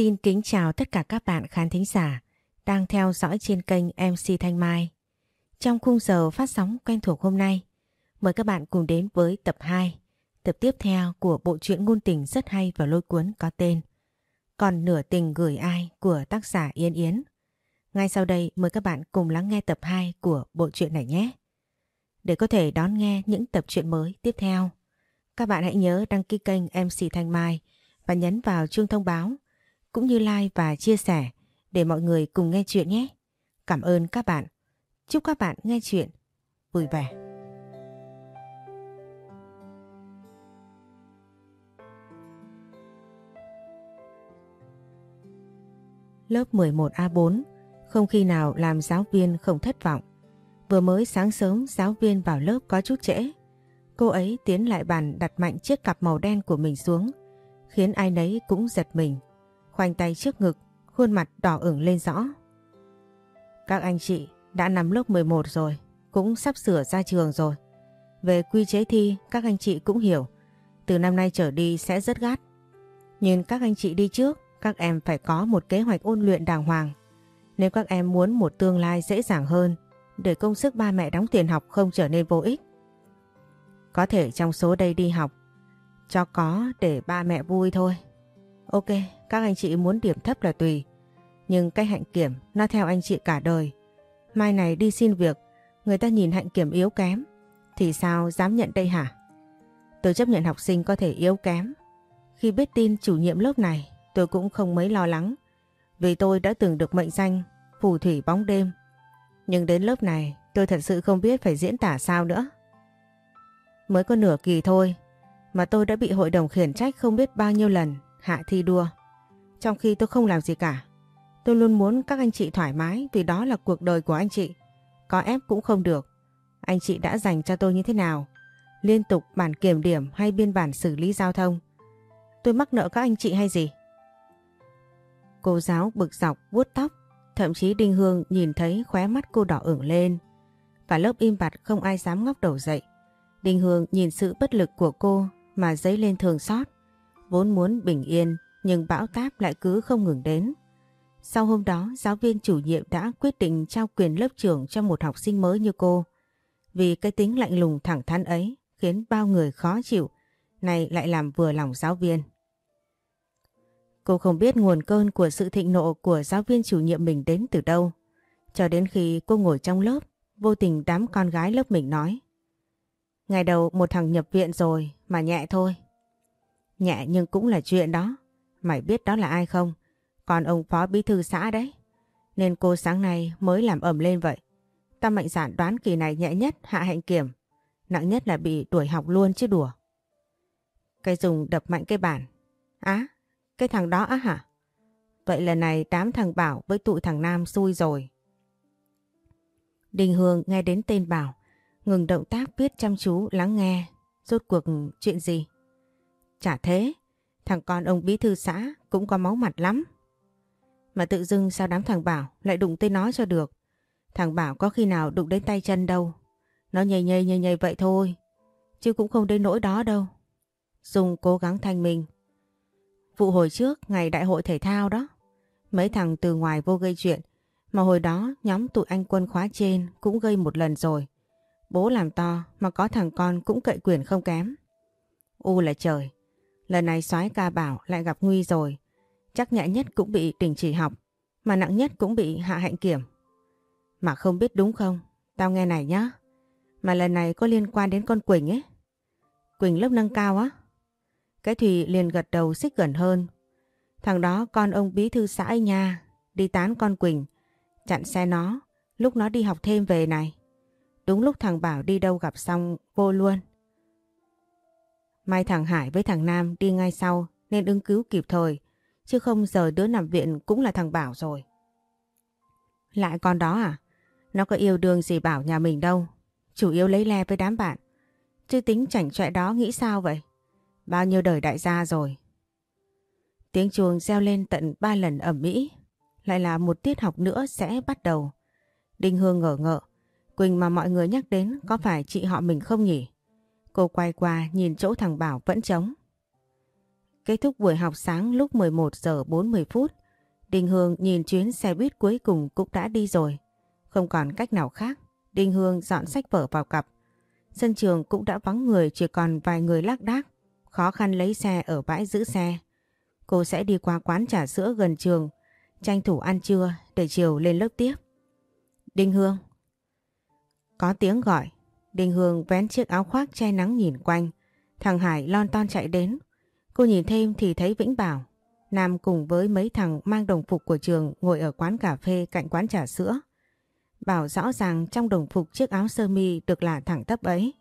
Xin kính chào tất cả các bạn khán thính giả đang theo dõi trên kênh MC Thanh Mai. Trong khung giờ phát sóng quen thuộc hôm nay, mời các bạn cùng đến với tập 2, tập tiếp theo của bộ truyện ngôn tình rất hay và lôi cuốn có tên Còn nửa tình gửi ai của tác giả Yên Yến. Ngay sau đây mời các bạn cùng lắng nghe tập 2 của bộ truyện này nhé. Để có thể đón nghe những tập truyện mới tiếp theo, các bạn hãy nhớ đăng ký kênh MC Thanh Mai và nhấn vào chuông thông báo cũng như like và chia sẻ để mọi người cùng nghe chuyện nhé. Cảm ơn các bạn. Chúc các bạn nghe chuyện vui vẻ. Lớp 11A4 không khi nào làm giáo viên không thất vọng. Vừa mới sáng sớm, giáo viên vào lớp có chút trễ. Cô ấy tiến lại bàn đặt mạnh chiếc cặp màu đen của mình xuống, khiến ai nấy cũng giật mình khoanh tay trước ngực, khuôn mặt đỏ ửng lên rõ. Các anh chị đã nắm lớp 11 rồi, cũng sắp sửa ra trường rồi. Về quy chế thi, các anh chị cũng hiểu, từ năm nay trở đi sẽ rất gắt. Nhưng các anh chị đi trước, các em phải có một kế hoạch ôn luyện đàng hoàng. Nếu các em muốn một tương lai dễ dàng hơn, để công sức ba mẹ đóng tiền học không trở nên vô ích. Có thể trong số đây đi học, cho có để ba mẹ vui thôi. Ok, các anh chị muốn điểm thấp là tùy. Nhưng cái hạnh kiểm nó theo anh chị cả đời. Mai này đi xin việc, người ta nhìn hạnh kiểm yếu kém. Thì sao dám nhận đây hả? Tôi chấp nhận học sinh có thể yếu kém. Khi biết tin chủ nhiệm lớp này, tôi cũng không mấy lo lắng. Vì tôi đã từng được mệnh danh phù thủy bóng đêm. Nhưng đến lớp này, tôi thật sự không biết phải diễn tả sao nữa. Mới có nửa kỳ thôi, mà tôi đã bị hội đồng khiển trách không biết bao nhiêu lần hạ thi đua. Trong khi tôi không làm gì cả. Tôi luôn muốn các anh chị thoải mái vì đó là cuộc đời của anh chị. Có ép cũng không được. Anh chị đã dành cho tôi như thế nào? Liên tục bản kiểm điểm hay biên bản xử lý giao thông? Tôi mắc nợ các anh chị hay gì? Cô giáo bực dọc vuốt tóc. Thậm chí Đinh Hương nhìn thấy khóe mắt cô đỏ ửng lên. Và lớp im bặt không ai dám ngóc đầu dậy. Đinh Hương nhìn sự bất lực của cô mà dấy lên thường xót. Vốn muốn bình yên nhưng bão táp lại cứ không ngừng đến. Sau hôm đó, giáo viên chủ nhiệm đã quyết định trao quyền lớp trưởng cho một học sinh mới như cô. Vì cái tính lạnh lùng thẳng thắn ấy khiến bao người khó chịu, này lại làm vừa lòng giáo viên. Cô không biết nguồn cơn của sự thịnh nộ của giáo viên chủ nhiệm mình đến từ đâu. Cho đến khi cô ngồi trong lớp, vô tình đám con gái lớp mình nói. Ngày đầu một thằng nhập viện rồi mà nhẹ thôi. Nhẹ nhưng cũng là chuyện đó. Mày biết đó là ai không? Còn ông phó bí thư xã đấy. Nên cô sáng nay mới làm ẩm lên vậy. Ta mạnh dạn đoán kỳ này nhẹ nhất hạ hạnh kiểm. Nặng nhất là bị đuổi học luôn chứ đùa. Cây dùng đập mạnh cái bản. Á, cái thằng đó á hả? Vậy lần này đám thằng Bảo với tụi thằng Nam xui rồi. Đình Hương nghe đến tên Bảo, ngừng động tác viết chăm chú lắng nghe. Rốt cuộc chuyện gì? Chả thế, thằng con ông bí thư xã cũng có máu mặt lắm. Mà tự dưng sao đám thằng Bảo lại đụng tới nó cho được. Thằng Bảo có khi nào đụng đến tay chân đâu. Nó nhây nhây nhây nhây vậy thôi. Chứ cũng không đến nỗi đó đâu. Dung cố gắng thanh mình. Vụ hồi trước ngày đại hội thể thao đó. Mấy thằng từ ngoài vô gây chuyện. Mà hồi đó nhóm tụi anh quân khóa trên cũng gây một lần rồi. Bố làm to mà có thằng con cũng cậy quyền không kém. U là trời. Lần này soái ca bảo lại gặp nguy rồi. Chắc nhẹ nhất cũng bị đình chỉ học, mà nặng nhất cũng bị hạ hạnh kiểm. Mà không biết đúng không? Tao nghe này nhá. Mà lần này có liên quan đến con Quỳnh ấy. Quỳnh lớp nâng cao á. Cái Thùy liền gật đầu xích gần hơn. Thằng đó con ông bí thư xã ấy nha, đi tán con Quỳnh, chặn xe nó, lúc nó đi học thêm về này. Đúng lúc thằng Bảo đi đâu gặp xong vô luôn. May thằng Hải với thằng Nam đi ngay sau nên ứng cứu kịp thời. Chứ không giờ đứa nằm viện cũng là thằng Bảo rồi. Lại con đó à? Nó có yêu đương gì Bảo nhà mình đâu. Chủ yếu lấy le với đám bạn. Chứ tính chảnh chọe đó nghĩ sao vậy? Bao nhiêu đời đại gia rồi. Tiếng chuông reo lên tận ba lần ẩm mỹ. Lại là một tiết học nữa sẽ bắt đầu. Đinh Hương ngờ ngợ. Quỳnh mà mọi người nhắc đến có phải chị họ mình không nhỉ? Cô quay qua nhìn chỗ thằng Bảo vẫn trống. Kết thúc buổi học sáng lúc 11 giờ 40 phút, Đinh Hương nhìn chuyến xe buýt cuối cùng cũng đã đi rồi. Không còn cách nào khác, Đinh Hương dọn sách vở vào cặp. Sân trường cũng đã vắng người chỉ còn vài người lác đác, khó khăn lấy xe ở bãi giữ xe. Cô sẽ đi qua quán trà sữa gần trường, tranh thủ ăn trưa để chiều lên lớp tiếp. Đinh Hương Có tiếng gọi, Đình Hương vén chiếc áo khoác che nắng nhìn quanh. Thằng Hải lon ton chạy đến. Cô nhìn thêm thì thấy Vĩnh Bảo. Nam cùng với mấy thằng mang đồng phục của trường ngồi ở quán cà phê cạnh quán trà sữa. Bảo rõ ràng trong đồng phục chiếc áo sơ mi được là thẳng tắp ấy.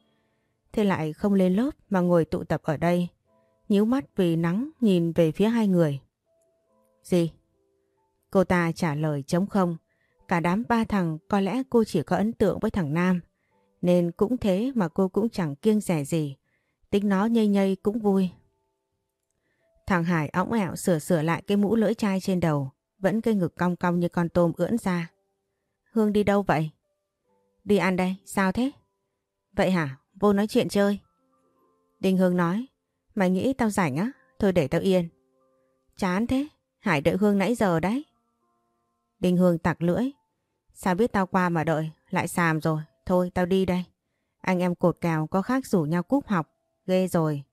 Thế lại không lên lớp mà ngồi tụ tập ở đây. Nhíu mắt vì nắng nhìn về phía hai người. Gì? Cô ta trả lời chống không. Cả đám ba thằng có lẽ cô chỉ có ấn tượng với thằng Nam. Nên cũng thế mà cô cũng chẳng kiêng rẻ gì. Tính nó nhây nhây cũng vui. Thằng Hải óng ẹo sửa sửa lại cái mũ lưỡi chai trên đầu. Vẫn cây ngực cong cong như con tôm ưỡn ra. Hương đi đâu vậy? Đi ăn đây, sao thế? Vậy hả? Vô nói chuyện chơi. Đình Hương nói. Mày nghĩ tao rảnh á? Thôi để tao yên. Chán thế. Hải đợi Hương nãy giờ đấy. Đình Hương tặc lưỡi. Sao biết tao qua mà đợi? Lại xàm rồi. Thôi, tao đi đây. Anh em cột cào có khác rủ nhau cúp học. Ghê rồi.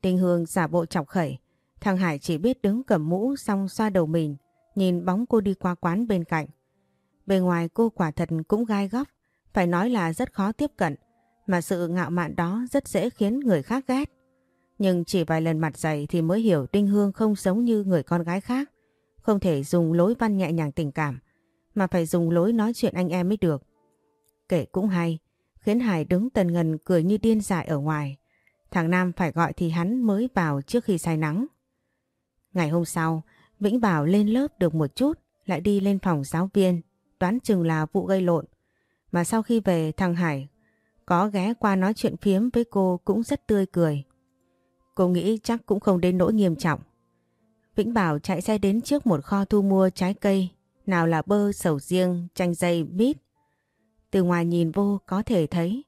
tinh Hương giả bộ chọc khẩy. Thằng Hải chỉ biết đứng cầm mũ xong xoa đầu mình. Nhìn bóng cô đi qua quán bên cạnh. Bề ngoài cô quả thật cũng gai góc. Phải nói là rất khó tiếp cận. Mà sự ngạo mạn đó rất dễ khiến người khác ghét. Nhưng chỉ vài lần mặt dày thì mới hiểu Đinh Hương không giống như người con gái khác. Không thể dùng lối văn nhẹ nhàng tình cảm. Mà phải dùng lối nói chuyện anh em mới được. Kể cũng hay, khiến Hải đứng tần ngần cười như điên dại ở ngoài. Thằng Nam phải gọi thì hắn mới vào trước khi say nắng. Ngày hôm sau, Vĩnh Bảo lên lớp được một chút, lại đi lên phòng giáo viên, đoán chừng là vụ gây lộn. Mà sau khi về thằng Hải có ghé qua nói chuyện phiếm với cô cũng rất tươi cười. Cô nghĩ chắc cũng không đến nỗi nghiêm trọng. Vĩnh Bảo chạy xe đến trước một kho thu mua trái cây, nào là bơ, sầu riêng, chanh dây, mít, từ ngoài nhìn vô có thể thấy,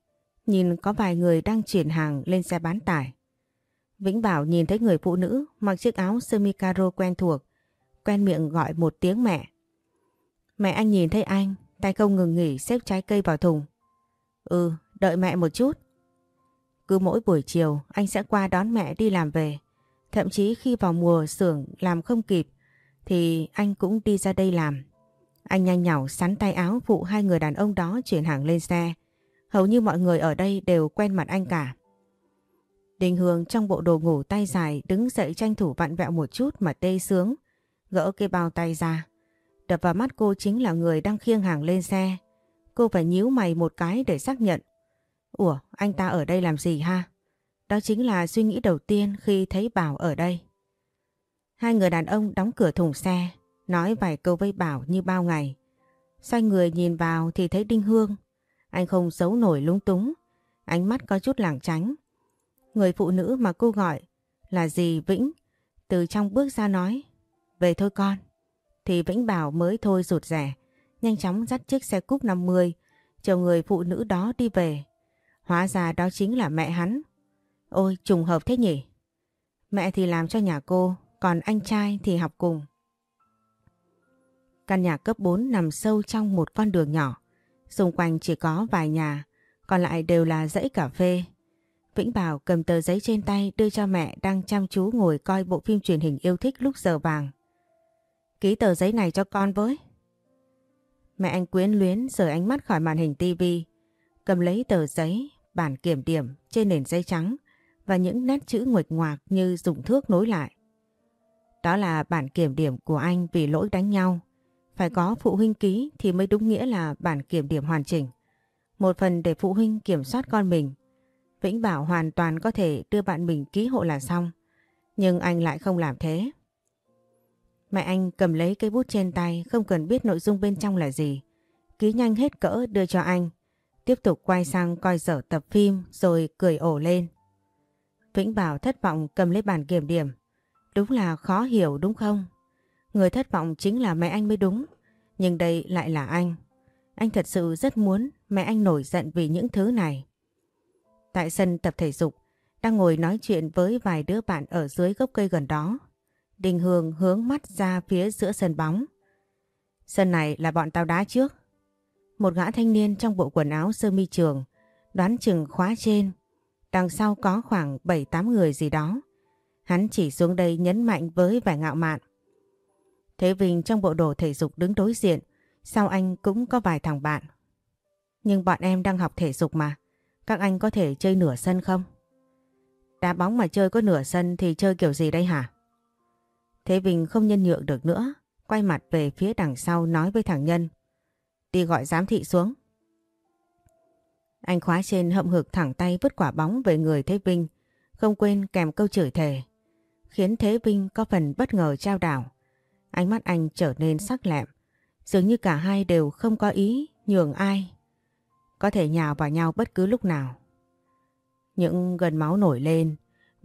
nhìn có vài người đang chuyển hàng lên xe bán tải. Vĩnh Bảo nhìn thấy người phụ nữ mặc chiếc áo sơ mi caro quen thuộc, quen miệng gọi một tiếng mẹ. Mẹ anh nhìn thấy anh, tay không ngừng nghỉ xếp trái cây vào thùng. Ừ, đợi mẹ một chút. Cứ mỗi buổi chiều anh sẽ qua đón mẹ đi làm về. Thậm chí khi vào mùa xưởng làm không kịp thì anh cũng đi ra đây làm. Anh nhanh nhảu sắn tay áo phụ hai người đàn ông đó chuyển hàng lên xe. Hầu như mọi người ở đây đều quen mặt anh cả. Đình Hương trong bộ đồ ngủ tay dài đứng dậy tranh thủ vặn vẹo một chút mà tê sướng. Gỡ cái bao tay ra. Đập vào mắt cô chính là người đang khiêng hàng lên xe. Cô phải nhíu mày một cái để xác nhận. Ủa, anh ta ở đây làm gì ha? Đó chính là suy nghĩ đầu tiên khi thấy Bảo ở đây. Hai người đàn ông đóng cửa thùng xe, nói vài câu với Bảo như bao ngày. Xoay người nhìn vào thì thấy Đinh Hương. Anh không giấu nổi lúng túng, ánh mắt có chút lảng tránh. Người phụ nữ mà cô gọi là dì Vĩnh, từ trong bước ra nói, về thôi con. Thì Vĩnh Bảo mới thôi rụt rẻ, nhanh chóng dắt chiếc xe cúp 50, chờ người phụ nữ đó đi về. Hóa ra đó chính là mẹ hắn. Ôi trùng hợp thế nhỉ? Mẹ thì làm cho nhà cô, còn anh trai thì học cùng. Căn nhà cấp 4 nằm sâu trong một con đường nhỏ. Xung quanh chỉ có vài nhà, còn lại đều là dãy cà phê. Vĩnh Bảo cầm tờ giấy trên tay đưa cho mẹ đang chăm chú ngồi coi bộ phim truyền hình yêu thích lúc giờ vàng. Ký tờ giấy này cho con với. Mẹ anh quyến luyến rời ánh mắt khỏi màn hình tivi, cầm lấy tờ giấy, bản kiểm điểm trên nền giấy trắng và những nét chữ nguệch ngoạc như dùng thước nối lại. Đó là bản kiểm điểm của anh vì lỗi đánh nhau phải có phụ huynh ký thì mới đúng nghĩa là bản kiểm điểm hoàn chỉnh. Một phần để phụ huynh kiểm soát con mình. Vĩnh Bảo hoàn toàn có thể đưa bạn mình ký hộ là xong. Nhưng anh lại không làm thế. Mẹ anh cầm lấy cây bút trên tay, không cần biết nội dung bên trong là gì. Ký nhanh hết cỡ đưa cho anh. Tiếp tục quay sang coi dở tập phim rồi cười ổ lên. Vĩnh Bảo thất vọng cầm lấy bản kiểm điểm. Đúng là khó hiểu đúng không? Người thất vọng chính là mẹ anh mới đúng. Nhưng đây lại là anh. Anh thật sự rất muốn mẹ anh nổi giận vì những thứ này. Tại sân tập thể dục, đang ngồi nói chuyện với vài đứa bạn ở dưới gốc cây gần đó. Đình Hương hướng mắt ra phía giữa sân bóng. Sân này là bọn tao đá trước. Một gã thanh niên trong bộ quần áo sơ mi trường, đoán chừng khóa trên. Đằng sau có khoảng 7-8 người gì đó. Hắn chỉ xuống đây nhấn mạnh với vẻ ngạo mạn. Thế Vinh trong bộ đồ thể dục đứng đối diện, sau anh cũng có vài thằng bạn. Nhưng bọn em đang học thể dục mà, các anh có thể chơi nửa sân không? Đá bóng mà chơi có nửa sân thì chơi kiểu gì đây hả? Thế Vinh không nhân nhượng được nữa, quay mặt về phía đằng sau nói với thằng Nhân. Đi gọi giám thị xuống. Anh khóa trên hậm hực thẳng tay vứt quả bóng về người Thế Vinh, không quên kèm câu chửi thề. Khiến Thế Vinh có phần bất ngờ trao đảo. Ánh mắt anh trở nên sắc lẹm, dường như cả hai đều không có ý nhường ai. Có thể nhào vào nhau bất cứ lúc nào. Những gần máu nổi lên,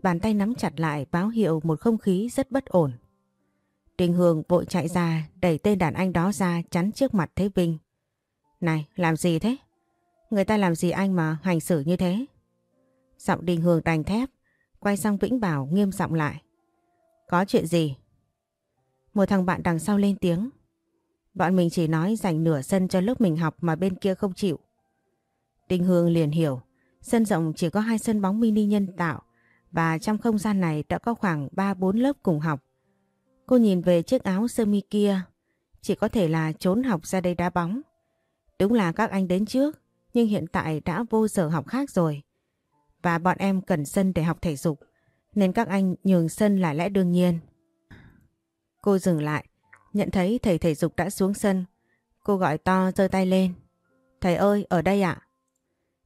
bàn tay nắm chặt lại báo hiệu một không khí rất bất ổn. Đình Hương vội chạy ra đẩy tên đàn anh đó ra chắn trước mặt Thế Vinh. Này, làm gì thế? Người ta làm gì anh mà hành xử như thế? Giọng Đình Hương đành thép, quay sang Vĩnh Bảo nghiêm giọng lại. Có chuyện gì? Một thằng bạn đằng sau lên tiếng. Bọn mình chỉ nói dành nửa sân cho lớp mình học mà bên kia không chịu. Đinh Hương liền hiểu, sân rộng chỉ có hai sân bóng mini nhân tạo và trong không gian này đã có khoảng 3-4 lớp cùng học. Cô nhìn về chiếc áo sơ mi kia, chỉ có thể là trốn học ra đây đá bóng. Đúng là các anh đến trước, nhưng hiện tại đã vô giờ học khác rồi. Và bọn em cần sân để học thể dục, nên các anh nhường sân là lẽ đương nhiên. Cô dừng lại, nhận thấy thầy thể dục đã xuống sân. Cô gọi to giơ tay lên. Thầy ơi, ở đây ạ.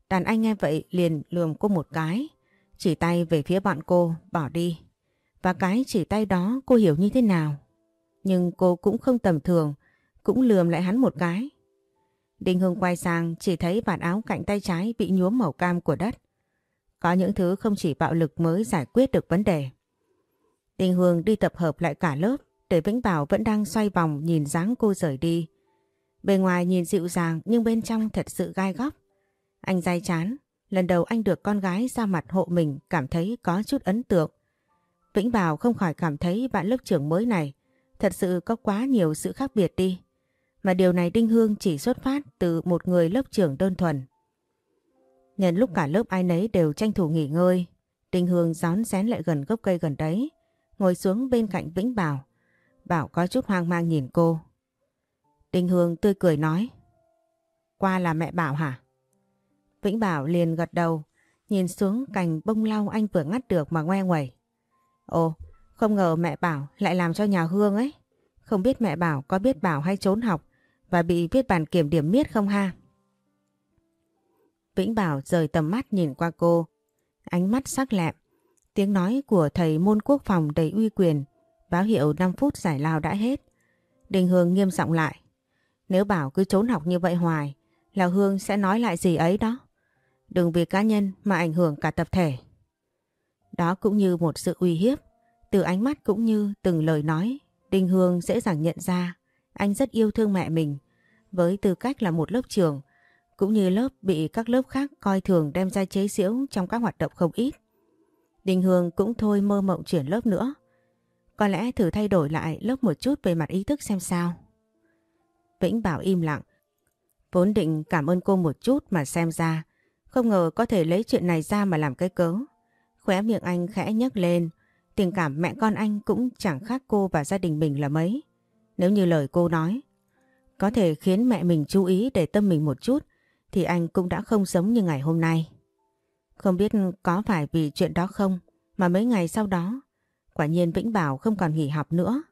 Đàn anh nghe vậy liền lườm cô một cái, chỉ tay về phía bọn cô, bỏ đi. Và cái chỉ tay đó cô hiểu như thế nào. Nhưng cô cũng không tầm thường, cũng lườm lại hắn một cái. Đinh Hương quay sang chỉ thấy vạt áo cạnh tay trái bị nhuốm màu cam của đất. Có những thứ không chỉ bạo lực mới giải quyết được vấn đề. Đinh Hương đi tập hợp lại cả lớp để Vĩnh Bảo vẫn đang xoay vòng nhìn dáng cô rời đi. Bề ngoài nhìn dịu dàng nhưng bên trong thật sự gai góc. Anh dai chán, lần đầu anh được con gái ra mặt hộ mình cảm thấy có chút ấn tượng. Vĩnh Bảo không khỏi cảm thấy bạn lớp trưởng mới này thật sự có quá nhiều sự khác biệt đi. Mà điều này Đinh Hương chỉ xuất phát từ một người lớp trưởng đơn thuần. Nhân lúc cả lớp ai nấy đều tranh thủ nghỉ ngơi, Đinh Hương gión xén lại gần gốc cây gần đấy, ngồi xuống bên cạnh Vĩnh Bảo. Bảo có chút hoang mang nhìn cô. Đinh Hương tươi cười nói. Qua là mẹ Bảo hả? Vĩnh Bảo liền gật đầu, nhìn xuống cành bông lau anh vừa ngắt được mà ngoe nguẩy. Ồ, không ngờ mẹ Bảo lại làm cho nhà Hương ấy. Không biết mẹ Bảo có biết Bảo hay trốn học và bị viết bản kiểm điểm miết không ha? Vĩnh Bảo rời tầm mắt nhìn qua cô, ánh mắt sắc lẹm. Tiếng nói của thầy môn quốc phòng đầy uy quyền, báo hiệu 5 phút giải lao đã hết. Đình Hương nghiêm giọng lại. Nếu Bảo cứ trốn học như vậy hoài, là Hương sẽ nói lại gì ấy đó. Đừng vì cá nhân mà ảnh hưởng cả tập thể. Đó cũng như một sự uy hiếp. Từ ánh mắt cũng như từng lời nói, Đinh Hương dễ dàng nhận ra anh rất yêu thương mẹ mình. Với tư cách là một lớp trường, cũng như lớp bị các lớp khác coi thường đem ra chế giễu trong các hoạt động không ít. Đình Hương cũng thôi mơ mộng chuyển lớp nữa. Có lẽ thử thay đổi lại lớp một chút về mặt ý thức xem sao. Vĩnh Bảo im lặng. Vốn định cảm ơn cô một chút mà xem ra. Không ngờ có thể lấy chuyện này ra mà làm cái cớ. Khóe miệng anh khẽ nhấc lên. Tình cảm mẹ con anh cũng chẳng khác cô và gia đình mình là mấy. Nếu như lời cô nói, có thể khiến mẹ mình chú ý để tâm mình một chút, thì anh cũng đã không giống như ngày hôm nay. Không biết có phải vì chuyện đó không, mà mấy ngày sau đó, quả nhiên Vĩnh Bảo không còn nghỉ học nữa.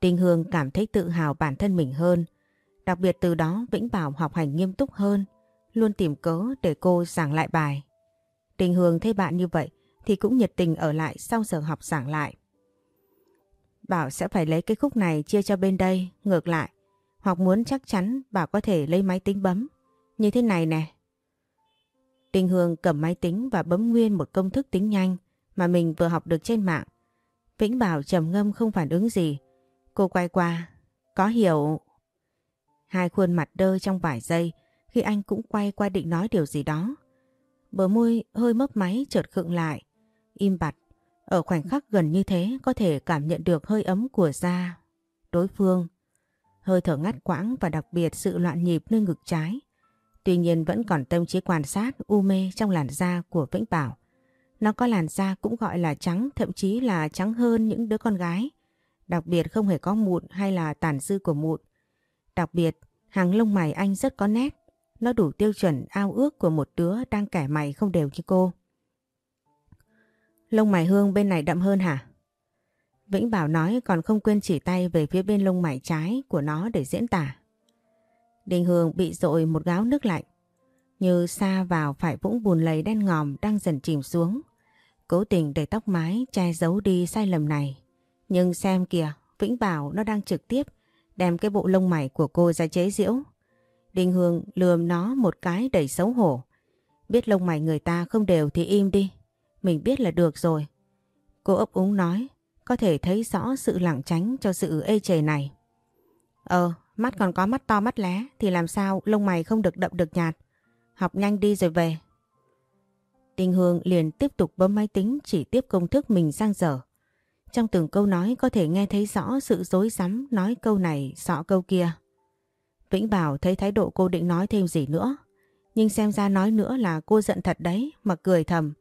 Đinh Hương cảm thấy tự hào bản thân mình hơn. Đặc biệt từ đó Vĩnh Bảo học hành nghiêm túc hơn, luôn tìm cớ để cô giảng lại bài. Đinh Hương thấy bạn như vậy thì cũng nhiệt tình ở lại sau giờ học giảng lại. Bảo sẽ phải lấy cái khúc này chia cho bên đây, ngược lại. Hoặc muốn chắc chắn Bảo có thể lấy máy tính bấm. Như thế này nè. Đinh Hương cầm máy tính và bấm nguyên một công thức tính nhanh mà mình vừa học được trên mạng. Vĩnh Bảo trầm ngâm không phản ứng gì. Cô quay qua. Có hiểu... Hai khuôn mặt đơ trong vài giây, khi anh cũng quay qua định nói điều gì đó. Bờ môi hơi mấp máy chợt khựng lại. im bặt. Ở khoảnh khắc gần như thế, có thể cảm nhận được hơi ấm của da đối phương. Hơi thở ngắt quãng và đặc biệt sự loạn nhịp nơi ngực trái. Tuy nhiên vẫn còn tâm trí quan sát, u mê trong làn da của Vĩnh Bảo. Nó có làn da cũng gọi là trắng, thậm chí là trắng hơn những đứa con gái. Đặc biệt không hề có mụn hay là tàn dư của mụn. Đặc biệt, hàng lông mày anh rất có nét. Nó đủ tiêu chuẩn ao ước của một đứa đang kẻ mày không đều như cô. Lông mày Hương bên này đậm hơn hả? Vĩnh Bảo nói còn không quên chỉ tay về phía bên lông mày trái của nó để diễn tả. Đình Hương bị dội một gáo nước lạnh. Như xa vào phải vũng bùn lầy đen ngòm đang dần chìm xuống. Cố tình để tóc mái che giấu đi sai lầm này. Nhưng xem kìa, Vĩnh Bảo nó đang trực tiếp đem cái bộ lông mày của cô ra chế giễu. Đình Hương lườm nó một cái đầy xấu hổ. Biết lông mày người ta không đều thì im đi. Mình biết là được rồi. Cô ấp úng nói, có thể thấy rõ sự lảng tránh cho sự ê chề này. Ờ, mắt còn có mắt to mắt lé thì làm sao lông mày không được đậm được nhạt. Học nhanh đi rồi về. tình Hương liền tiếp tục bấm máy tính chỉ tiếp công thức mình sang dở. Trong từng câu nói có thể nghe thấy rõ sự dối rắm nói câu này sọ câu kia. Vĩnh Bảo thấy thái độ cô định nói thêm gì nữa. Nhưng xem ra nói nữa là cô giận thật đấy mà cười thầm.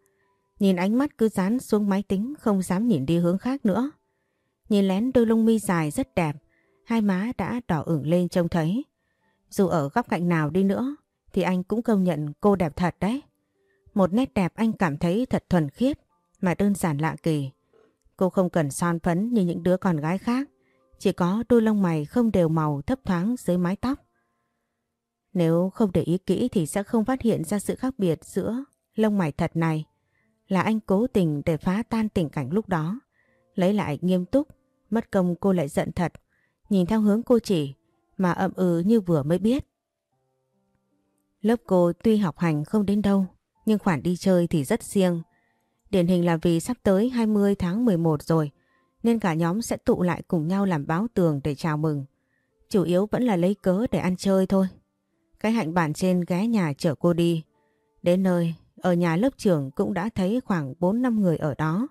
Nhìn ánh mắt cứ dán xuống máy tính không dám nhìn đi hướng khác nữa. Nhìn lén đôi lông mi dài rất đẹp, hai má đã đỏ ửng lên trông thấy. Dù ở góc cạnh nào đi nữa thì anh cũng công nhận cô đẹp thật đấy. Một nét đẹp anh cảm thấy thật thuần khiết mà đơn giản lạ kỳ. Cô không cần son phấn như những đứa con gái khác, chỉ có đôi lông mày không đều màu thấp thoáng dưới mái tóc. Nếu không để ý kỹ thì sẽ không phát hiện ra sự khác biệt giữa lông mày thật này là anh cố tình để phá tan tình cảnh lúc đó. Lấy lại nghiêm túc, mất công cô lại giận thật, nhìn theo hướng cô chỉ mà ậm ừ như vừa mới biết. Lớp cô tuy học hành không đến đâu, nhưng khoản đi chơi thì rất riêng. Điển hình là vì sắp tới 20 tháng 11 rồi, nên cả nhóm sẽ tụ lại cùng nhau làm báo tường để chào mừng. Chủ yếu vẫn là lấy cớ để ăn chơi thôi. Cái hạnh bản trên ghé nhà chở cô đi. Đến nơi, ở nhà lớp trưởng cũng đã thấy khoảng 4-5 người ở đó.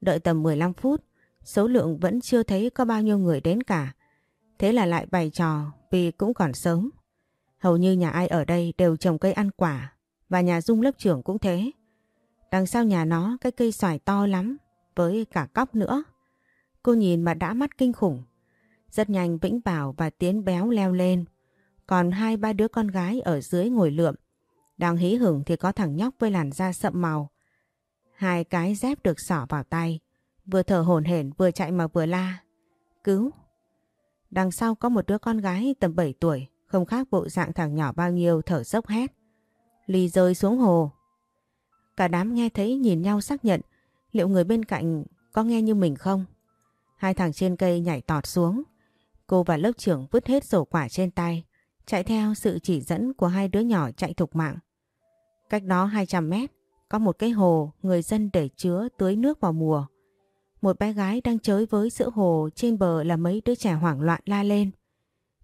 Đợi tầm 15 phút, số lượng vẫn chưa thấy có bao nhiêu người đến cả. Thế là lại bày trò vì cũng còn sớm. Hầu như nhà ai ở đây đều trồng cây ăn quả, và nhà Dung lớp trưởng cũng thế. Đằng sau nhà nó, cái cây xoài to lắm, với cả cóc nữa. Cô nhìn mà đã mắt kinh khủng. Rất nhanh Vĩnh Bảo và Tiến béo leo lên. Còn hai, ba đứa con gái ở dưới ngồi lượm. Đang hí hửng thì có thằng nhóc với làn da sậm màu. Hai cái dép được xỏ vào tay. Vừa thở hổn hển, vừa chạy mà vừa la. Cứu! Đằng sau có một đứa con gái tầm 7 tuổi. Không khác bộ dạng thằng nhỏ bao nhiêu thở dốc hét. Ly rơi xuống hồ. Cả đám nghe thấy nhìn nhau xác nhận liệu người bên cạnh có nghe như mình không? Hai thằng trên cây nhảy tọt xuống. Cô và lớp trưởng vứt hết sổ quả trên tay, chạy theo sự chỉ dẫn của hai đứa nhỏ chạy thục mạng. Cách đó 200 mét, có một cái hồ người dân để chứa tưới nước vào mùa. Một bé gái đang chơi với giữa hồ trên bờ là mấy đứa trẻ hoảng loạn la lên.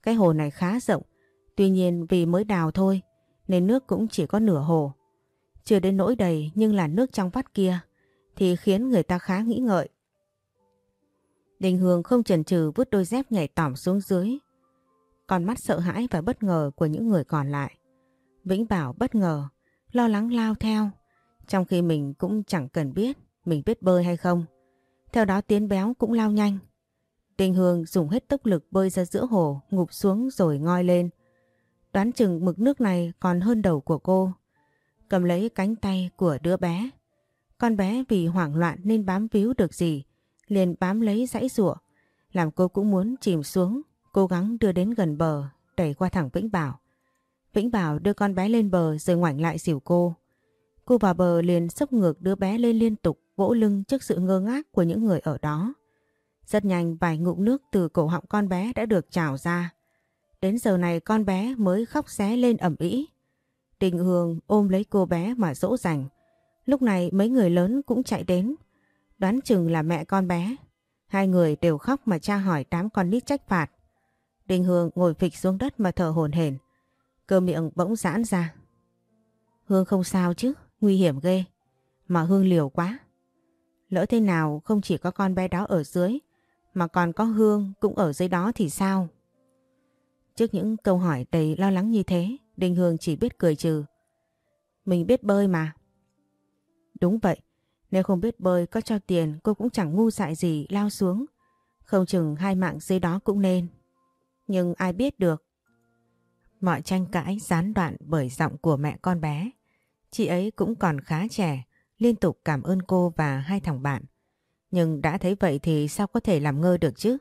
Cái hồ này khá rộng, tuy nhiên vì mới đào thôi nên nước cũng chỉ có nửa hồ. Chưa đến nỗi đầy nhưng là nước trong vắt kia thì khiến người ta khá nghĩ ngợi. Đình Hương không chần chừ vứt đôi dép nhảy tỏm xuống dưới. Con mắt sợ hãi và bất ngờ của những người còn lại. Vĩnh Bảo bất ngờ, lo lắng lao theo, trong khi mình cũng chẳng cần biết mình biết bơi hay không. Theo đó Tiến Béo cũng lao nhanh. Đình Hương dùng hết tốc lực bơi ra giữa hồ, ngụp xuống rồi ngoi lên. Đoán chừng mực nước này còn hơn đầu của cô. Cầm lấy cánh tay của đứa bé. Con bé vì hoảng loạn nên bám víu được gì, liền bám lấy dãy rụa. Làm cô cũng muốn chìm xuống, cố gắng đưa đến gần bờ, đẩy qua thẳng Vĩnh Bảo. Vĩnh Bảo đưa con bé lên bờ rồi ngoảnh lại dìu cô. Cô vào bờ liền sốc ngược đứa bé lên liên tục vỗ lưng trước sự ngơ ngác của những người ở đó. Rất nhanh vài ngụm nước từ cổ họng con bé đã được trào ra. Đến giờ này con bé mới khóc xé lên ẩm ĩ. Đình Hương ôm lấy cô bé mà dỗ dành. Lúc này mấy người lớn cũng chạy đến. Đoán chừng là mẹ con bé. Hai người đều khóc mà cha hỏi đám con nít trách phạt. Đình Hương ngồi phịch xuống đất mà thở hổn hển, Cơ miệng bỗng giãn ra. Hương không sao chứ, nguy hiểm ghê. Mà Hương liều quá. Lỡ thế nào không chỉ có con bé đó ở dưới, mà còn có Hương cũng ở dưới đó thì sao? Trước những câu hỏi đầy lo lắng như thế, Đinh Hương chỉ biết cười trừ. Mình biết bơi mà. Đúng vậy, nếu không biết bơi có cho tiền cô cũng chẳng ngu dại gì lao xuống. Không chừng hai mạng dưới đó cũng nên. Nhưng ai biết được. Mọi tranh cãi gián đoạn bởi giọng của mẹ con bé. Chị ấy cũng còn khá trẻ, liên tục cảm ơn cô và hai thằng bạn. Nhưng đã thấy vậy thì sao có thể làm ngơ được chứ?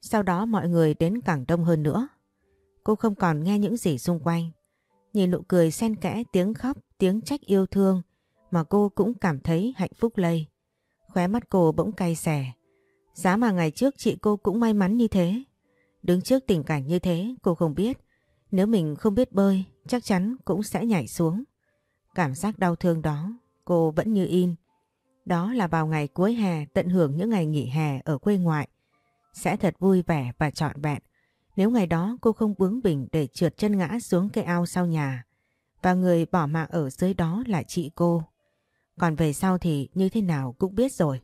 Sau đó mọi người đến càng đông hơn nữa. Cô không còn nghe những gì xung quanh. Nhìn nụ cười xen kẽ tiếng khóc, tiếng trách yêu thương mà cô cũng cảm thấy hạnh phúc lây. Khóe mắt cô bỗng cay xẻ. Giá mà ngày trước chị cô cũng may mắn như thế. Đứng trước tình cảnh như thế cô không biết. Nếu mình không biết bơi chắc chắn cũng sẽ nhảy xuống. Cảm giác đau thương đó cô vẫn như in. Đó là vào ngày cuối hè tận hưởng những ngày nghỉ hè ở quê ngoại. Sẽ thật vui vẻ và trọn vẹn nếu ngày đó cô không bướng bỉnh để trượt chân ngã xuống cây ao sau nhà, và người bỏ mạng ở dưới đó là chị cô. Còn về sau thì như thế nào cũng biết rồi.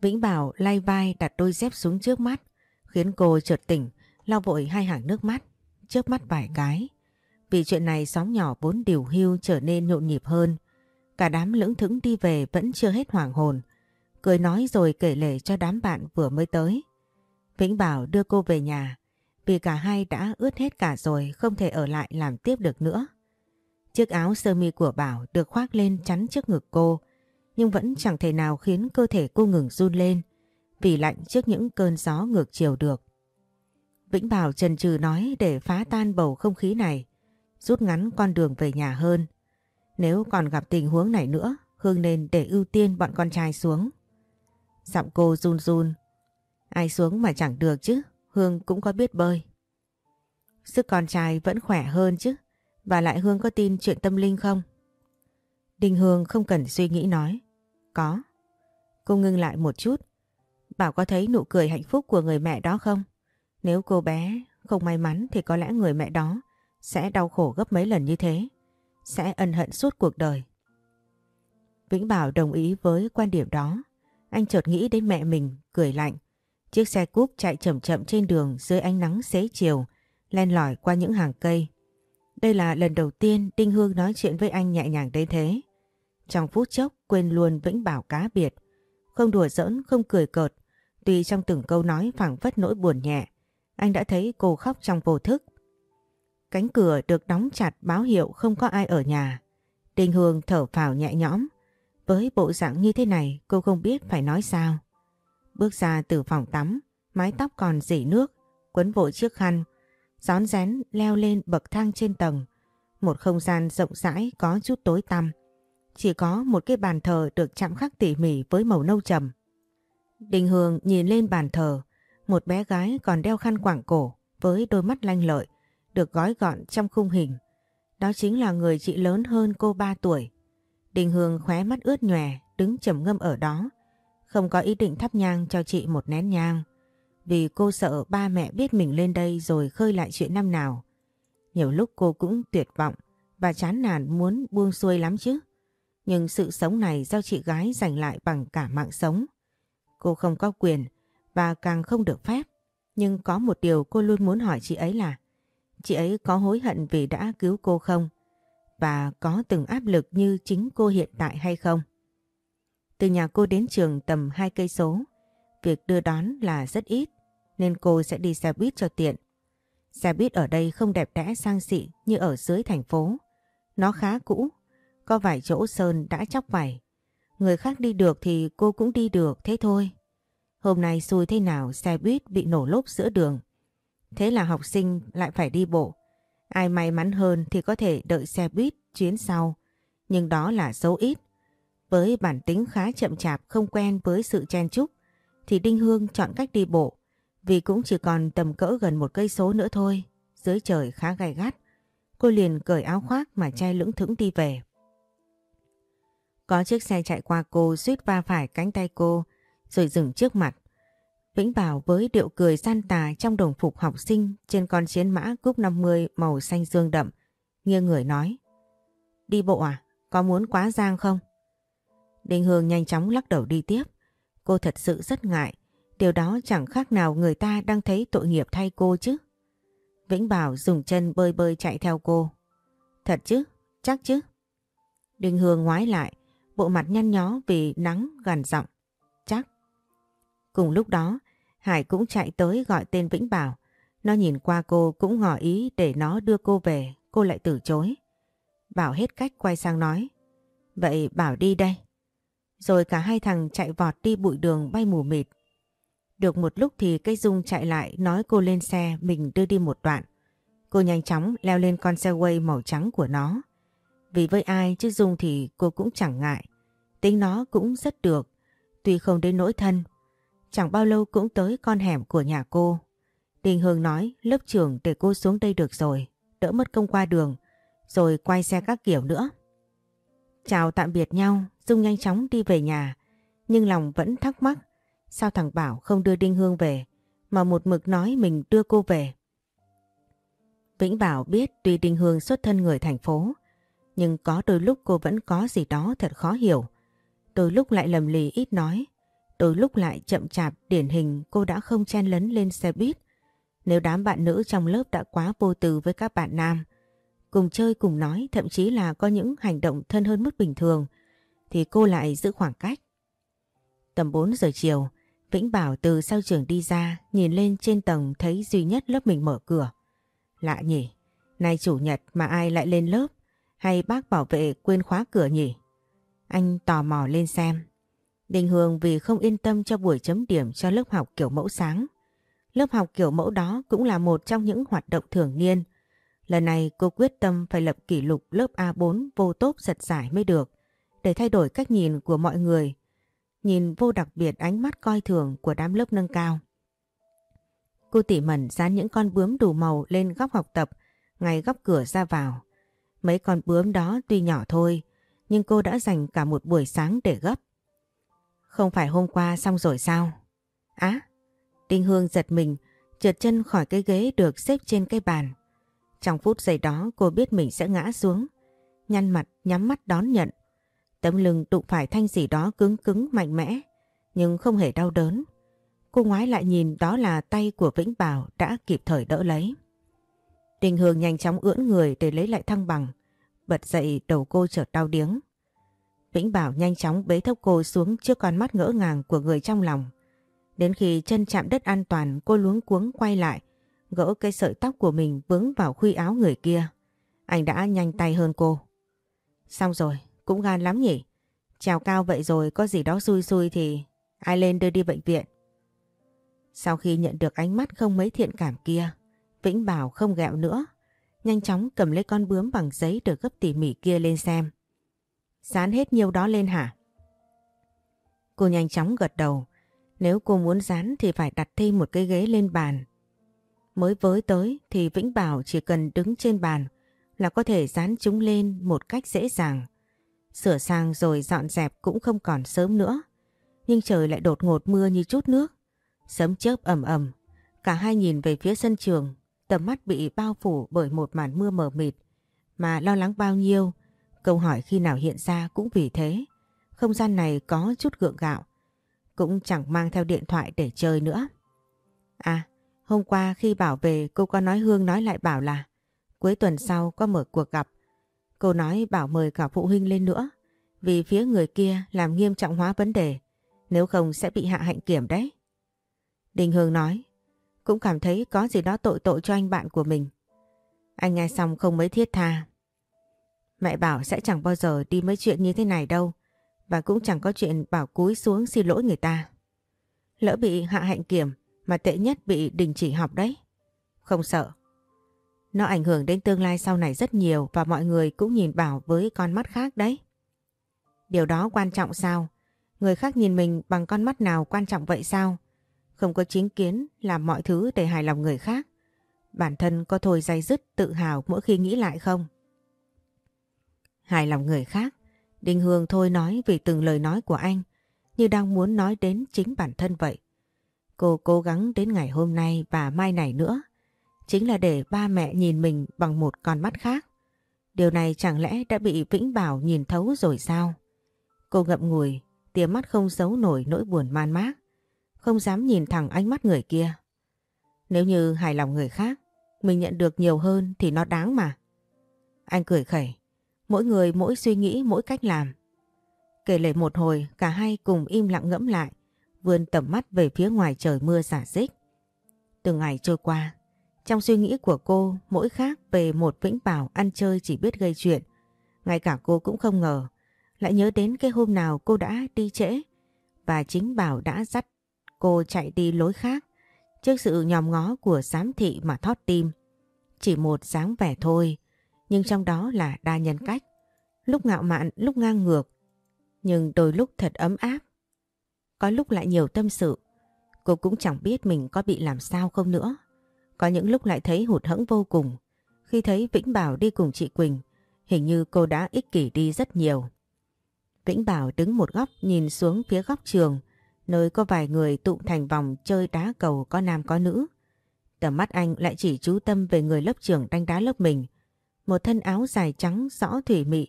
Vĩnh Bảo lay vai đặt đôi dép xuống trước mắt, khiến cô chợt tỉnh, lau vội hai hàng nước mắt, chớp mắt vài cái. Vì chuyện này sóng nhỏ vốn điều hưu trở nên nhộn nhịp hơn. Cả đám lững thững đi về vẫn chưa hết hoàng hồn. Cười nói rồi kể lể cho đám bạn vừa mới tới. Vĩnh Bảo đưa cô về nhà vì cả hai đã ướt hết cả rồi không thể ở lại làm tiếp được nữa. Chiếc áo sơ mi của Bảo được khoác lên chắn trước ngực cô nhưng vẫn chẳng thể nào khiến cơ thể cô ngừng run lên vì lạnh trước những cơn gió ngược chiều được. Vĩnh Bảo trần trừ nói để phá tan bầu không khí này, rút ngắn con đường về nhà hơn. Nếu còn gặp tình huống này nữa, Hương nên để ưu tiên bọn con trai xuống. Giọng cô run run, Ai xuống mà chẳng được chứ, Hương cũng có biết bơi. Sức con trai vẫn khỏe hơn chứ, và lại Hương có tin chuyện tâm linh không? Đinh Hương không cần suy nghĩ nói. Có. Cô ngưng lại một chút. Bảo có thấy nụ cười hạnh phúc của người mẹ đó không? Nếu cô bé không may mắn thì có lẽ người mẹ đó sẽ đau khổ gấp mấy lần như thế. Sẽ ân hận suốt cuộc đời. Vĩnh Bảo đồng ý với quan điểm đó. Anh chợt nghĩ đến mẹ mình, cười lạnh. Chiếc xe cúp chạy chậm chậm trên đường dưới ánh nắng xế chiều, len lỏi qua những hàng cây. Đây là lần đầu tiên Đinh Hương nói chuyện với anh nhẹ nhàng đến thế. Trong phút chốc quên luôn Vĩnh Bảo cá biệt. Không đùa giỡn, không cười cợt. Tuy trong từng câu nói phảng phất nỗi buồn nhẹ, anh đã thấy cô khóc trong vô thức. Cánh cửa được đóng chặt báo hiệu không có ai ở nhà. Đinh Hương thở phào nhẹ nhõm. Với bộ dạng như thế này cô không biết phải nói sao. Bước ra từ phòng tắm, mái tóc còn dỉ nước, quấn vội chiếc khăn, rón rén leo lên bậc thang trên tầng. Một không gian rộng rãi có chút tối tăm. Chỉ có một cái bàn thờ được chạm khắc tỉ mỉ với màu nâu trầm. Đình Hương nhìn lên bàn thờ, một bé gái còn đeo khăn quảng cổ với đôi mắt lanh lợi, được gói gọn trong khung hình. Đó chính là người chị lớn hơn cô 3 tuổi. Đình Hương khóe mắt ướt nhòe, đứng trầm ngâm ở đó, không có ý định thắp nhang cho chị một nén nhang. Vì cô sợ ba mẹ biết mình lên đây rồi khơi lại chuyện năm nào. Nhiều lúc cô cũng tuyệt vọng và chán nản muốn buông xuôi lắm chứ. Nhưng sự sống này do chị gái giành lại bằng cả mạng sống. Cô không có quyền và càng không được phép. Nhưng có một điều cô luôn muốn hỏi chị ấy là, chị ấy có hối hận vì đã cứu cô không? Và có từng áp lực như chính cô hiện tại hay không? Từ nhà cô đến trường tầm 2 cây số. Việc đưa đón là rất ít nên cô sẽ đi xe buýt cho tiện. Xe buýt ở đây không đẹp đẽ sang xị như ở dưới thành phố. Nó khá cũ, có vài chỗ sơn đã chóc vảy Người khác đi được thì cô cũng đi được thế thôi. Hôm nay xui thế nào xe buýt bị nổ lốp giữa đường. Thế là học sinh lại phải đi bộ. Ai may mắn hơn thì có thể đợi xe buýt chuyến sau. Nhưng đó là số ít. Với bản tính khá chậm chạp không quen với sự chen chúc thì Đinh Hương chọn cách đi bộ vì cũng chỉ còn tầm cỡ gần một cây số nữa thôi. Dưới trời khá gay gắt. Cô liền cởi áo khoác mà che lưỡng thững đi về. Có chiếc xe chạy qua cô suýt va phải cánh tay cô rồi dừng trước mặt. Vĩnh Bảo với điệu cười gian tà trong đồng phục học sinh trên con chiến mã cúp 50 màu xanh dương đậm, nghiêng người nói. Đi bộ à? Có muốn quá giang không? Đình Hương nhanh chóng lắc đầu đi tiếp. Cô thật sự rất ngại. Điều đó chẳng khác nào người ta đang thấy tội nghiệp thay cô chứ. Vĩnh Bảo dùng chân bơi bơi chạy theo cô. Thật chứ? Chắc chứ? Đình Hương ngoái lại, bộ mặt nhăn nhó vì nắng gần giọng. Chắc. Cùng lúc đó, Hải cũng chạy tới gọi tên Vĩnh Bảo. Nó nhìn qua cô cũng ngỏ ý để nó đưa cô về, cô lại từ chối. Bảo hết cách quay sang nói. Vậy Bảo đi đây. Rồi cả hai thằng chạy vọt đi bụi đường bay mù mịt. Được một lúc thì cây Dung chạy lại nói cô lên xe mình đưa đi một đoạn. Cô nhanh chóng leo lên con xe quay màu trắng của nó. Vì với ai chứ Dung thì cô cũng chẳng ngại. Tính nó cũng rất được, tuy không đến nỗi thân. Chẳng bao lâu cũng tới con hẻm của nhà cô. Đình Hương nói lớp trường để cô xuống đây được rồi, đỡ mất công qua đường, rồi quay xe các kiểu nữa. Chào tạm biệt nhau, Dung nhanh chóng đi về nhà, nhưng lòng vẫn thắc mắc sao thằng Bảo không đưa Đinh Hương về, mà một mực nói mình đưa cô về. Vĩnh Bảo biết tuy Đinh Hương xuất thân người thành phố, nhưng có đôi lúc cô vẫn có gì đó thật khó hiểu. Đôi lúc lại lầm lì ít nói, đôi lúc lại chậm chạp điển hình cô đã không chen lấn lên xe buýt. Nếu đám bạn nữ trong lớp đã quá vô tư với các bạn nam, cùng chơi cùng nói thậm chí là có những hành động thân hơn mức bình thường, thì cô lại giữ khoảng cách. Tầm 4 giờ chiều, Vĩnh Bảo từ sau trường đi ra, nhìn lên trên tầng thấy duy nhất lớp mình mở cửa. Lạ nhỉ, nay chủ nhật mà ai lại lên lớp, hay bác bảo vệ quên khóa cửa nhỉ? Anh tò mò lên xem. Đình Hương vì không yên tâm cho buổi chấm điểm cho lớp học kiểu mẫu sáng. Lớp học kiểu mẫu đó cũng là một trong những hoạt động thường niên. Lần này cô quyết tâm phải lập kỷ lục lớp A4 vô tốt giật giải mới được, để thay đổi cách nhìn của mọi người. Nhìn vô đặc biệt ánh mắt coi thường của đám lớp nâng cao. Cô tỉ mẩn dán những con bướm đủ màu lên góc học tập, ngay góc cửa ra vào. Mấy con bướm đó tuy nhỏ thôi, nhưng cô đã dành cả một buổi sáng để gấp. Không phải hôm qua xong rồi sao? Á, Đinh Hương giật mình, trượt chân khỏi cái ghế được xếp trên cái bàn. Trong phút giây đó cô biết mình sẽ ngã xuống, nhăn mặt nhắm mắt đón nhận. Tấm lưng đụng phải thanh gì đó cứng cứng mạnh mẽ, nhưng không hề đau đớn. Cô ngoái lại nhìn đó là tay của Vĩnh Bảo đã kịp thời đỡ lấy. Đình Hương nhanh chóng ưỡn người để lấy lại thăng bằng. Bật dậy đầu cô chợt đau điếng. Vĩnh Bảo nhanh chóng bế thốc cô xuống trước con mắt ngỡ ngàng của người trong lòng. Đến khi chân chạm đất an toàn cô luống cuống quay lại, gỡ cây sợi tóc của mình vướng vào khuy áo người kia. Anh đã nhanh tay hơn cô. Xong rồi, cũng gan lắm nhỉ. Trèo cao vậy rồi có gì đó xui xui thì ai lên đưa đi bệnh viện. Sau khi nhận được ánh mắt không mấy thiện cảm kia, Vĩnh Bảo không gẹo nữa. Nhanh chóng cầm lấy con bướm bằng giấy được gấp tỉ mỉ kia lên xem. Dán hết nhiều đó lên hả? Cô nhanh chóng gật đầu. Nếu cô muốn dán thì phải đặt thêm một cái ghế lên bàn. Mới với tới thì Vĩnh Bảo chỉ cần đứng trên bàn là có thể dán chúng lên một cách dễ dàng. Sửa sang rồi dọn dẹp cũng không còn sớm nữa. Nhưng trời lại đột ngột mưa như chút nước. Sấm chớp ầm ầm. Cả hai nhìn về phía sân trường. Tầm mắt bị bao phủ bởi một màn mưa mờ mịt. Mà lo lắng bao nhiêu. Câu hỏi khi nào hiện ra cũng vì thế. Không gian này có chút gượng gạo. Cũng chẳng mang theo điện thoại để chơi nữa. À, hôm qua khi Bảo về cô có nói Hương nói lại Bảo là cuối tuần sau có mở cuộc gặp. Cô nói Bảo mời cả phụ huynh lên nữa vì phía người kia làm nghiêm trọng hóa vấn đề, nếu không sẽ bị hạ hạnh kiểm đấy. Đình Hương nói, cũng cảm thấy có gì đó tội tội cho anh bạn của mình. Anh nghe xong không mấy thiết tha. Mẹ bảo sẽ chẳng bao giờ đi mấy chuyện như thế này đâu, và cũng chẳng có chuyện bảo cúi xuống xin lỗi người ta. Lỡ bị hạ hạnh kiểm mà tệ nhất bị đình chỉ học đấy. Không sợ. Nó ảnh hưởng đến tương lai sau này rất nhiều và mọi người cũng nhìn Bảo với con mắt khác đấy. Điều đó quan trọng sao? Người khác nhìn mình bằng con mắt nào quan trọng vậy sao? Không có chính kiến làm mọi thứ để hài lòng người khác. Bản thân có thôi dây dứt tự hào mỗi khi nghĩ lại không? Hài lòng người khác, Đinh Hương thôi nói vì từng lời nói của anh như đang muốn nói đến chính bản thân vậy. Cô cố gắng đến ngày hôm nay và mai này nữa chính là để ba mẹ nhìn mình bằng một con mắt khác. Điều này chẳng lẽ đã bị Vĩnh Bảo nhìn thấu rồi sao? Cô ngậm ngùi, tia mắt không giấu nổi nỗi buồn man mác. Không dám nhìn thẳng ánh mắt người kia. Nếu như hài lòng người khác, mình nhận được nhiều hơn thì nó đáng mà. Anh cười khẩy. Mỗi người mỗi suy nghĩ mỗi cách làm. Kể lệ một hồi cả hai cùng im lặng ngẫm lại. Vươn tầm mắt về phía ngoài trời mưa giả dích. Từng ngày trôi qua. Trong suy nghĩ của cô mỗi khác về một Vĩnh Bảo ăn chơi chỉ biết gây chuyện. Ngay cả cô cũng không ngờ. Lại nhớ đến cái hôm nào cô đã đi trễ. Và chính Bảo đã dắt cô chạy đi lối khác. Trước sự nhòm ngó của giám thị mà thót tim. Chỉ một dáng vẻ thôi nhưng trong đó là đa nhân cách. Lúc ngạo mạn, lúc ngang ngược, nhưng đôi lúc thật ấm áp. Có lúc lại nhiều tâm sự, cô cũng chẳng biết mình có bị làm sao không nữa. Có những lúc lại thấy hụt hẫng vô cùng. Khi thấy Vĩnh Bảo đi cùng chị Quỳnh, hình như cô đã ích kỷ đi rất nhiều. Vĩnh Bảo đứng một góc nhìn xuống phía góc trường, nơi có vài người tụ thành vòng chơi đá cầu có nam có nữ. Tầm mắt anh lại chỉ chú tâm về người lớp trưởng đánh đá lớp mình, một thân áo dài trắng rõ thủy mị.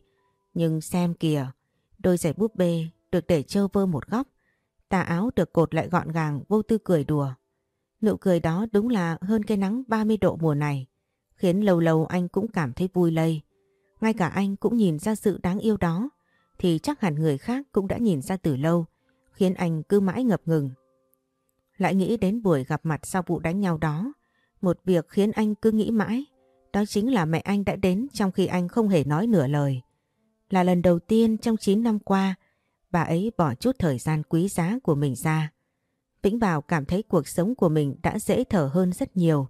Nhưng xem kìa, đôi giày búp bê được để trơ vơ một góc. Tà áo được cột lại gọn gàng vô tư cười đùa. Nụ cười đó đúng là hơn cái nắng 30 độ mùa này. Khiến lâu lâu anh cũng cảm thấy vui lây. Ngay cả anh cũng nhìn ra sự đáng yêu đó. Thì chắc hẳn người khác cũng đã nhìn ra từ lâu. Khiến anh cứ mãi ngập ngừng. Lại nghĩ đến buổi gặp mặt sau vụ đánh nhau đó. Một việc khiến anh cứ nghĩ mãi. Đó chính là mẹ anh đã đến trong khi anh không hề nói nửa lời. Là lần đầu tiên trong 9 năm qua, bà ấy bỏ chút thời gian quý giá của mình ra. Vĩnh Bảo cảm thấy cuộc sống của mình đã dễ thở hơn rất nhiều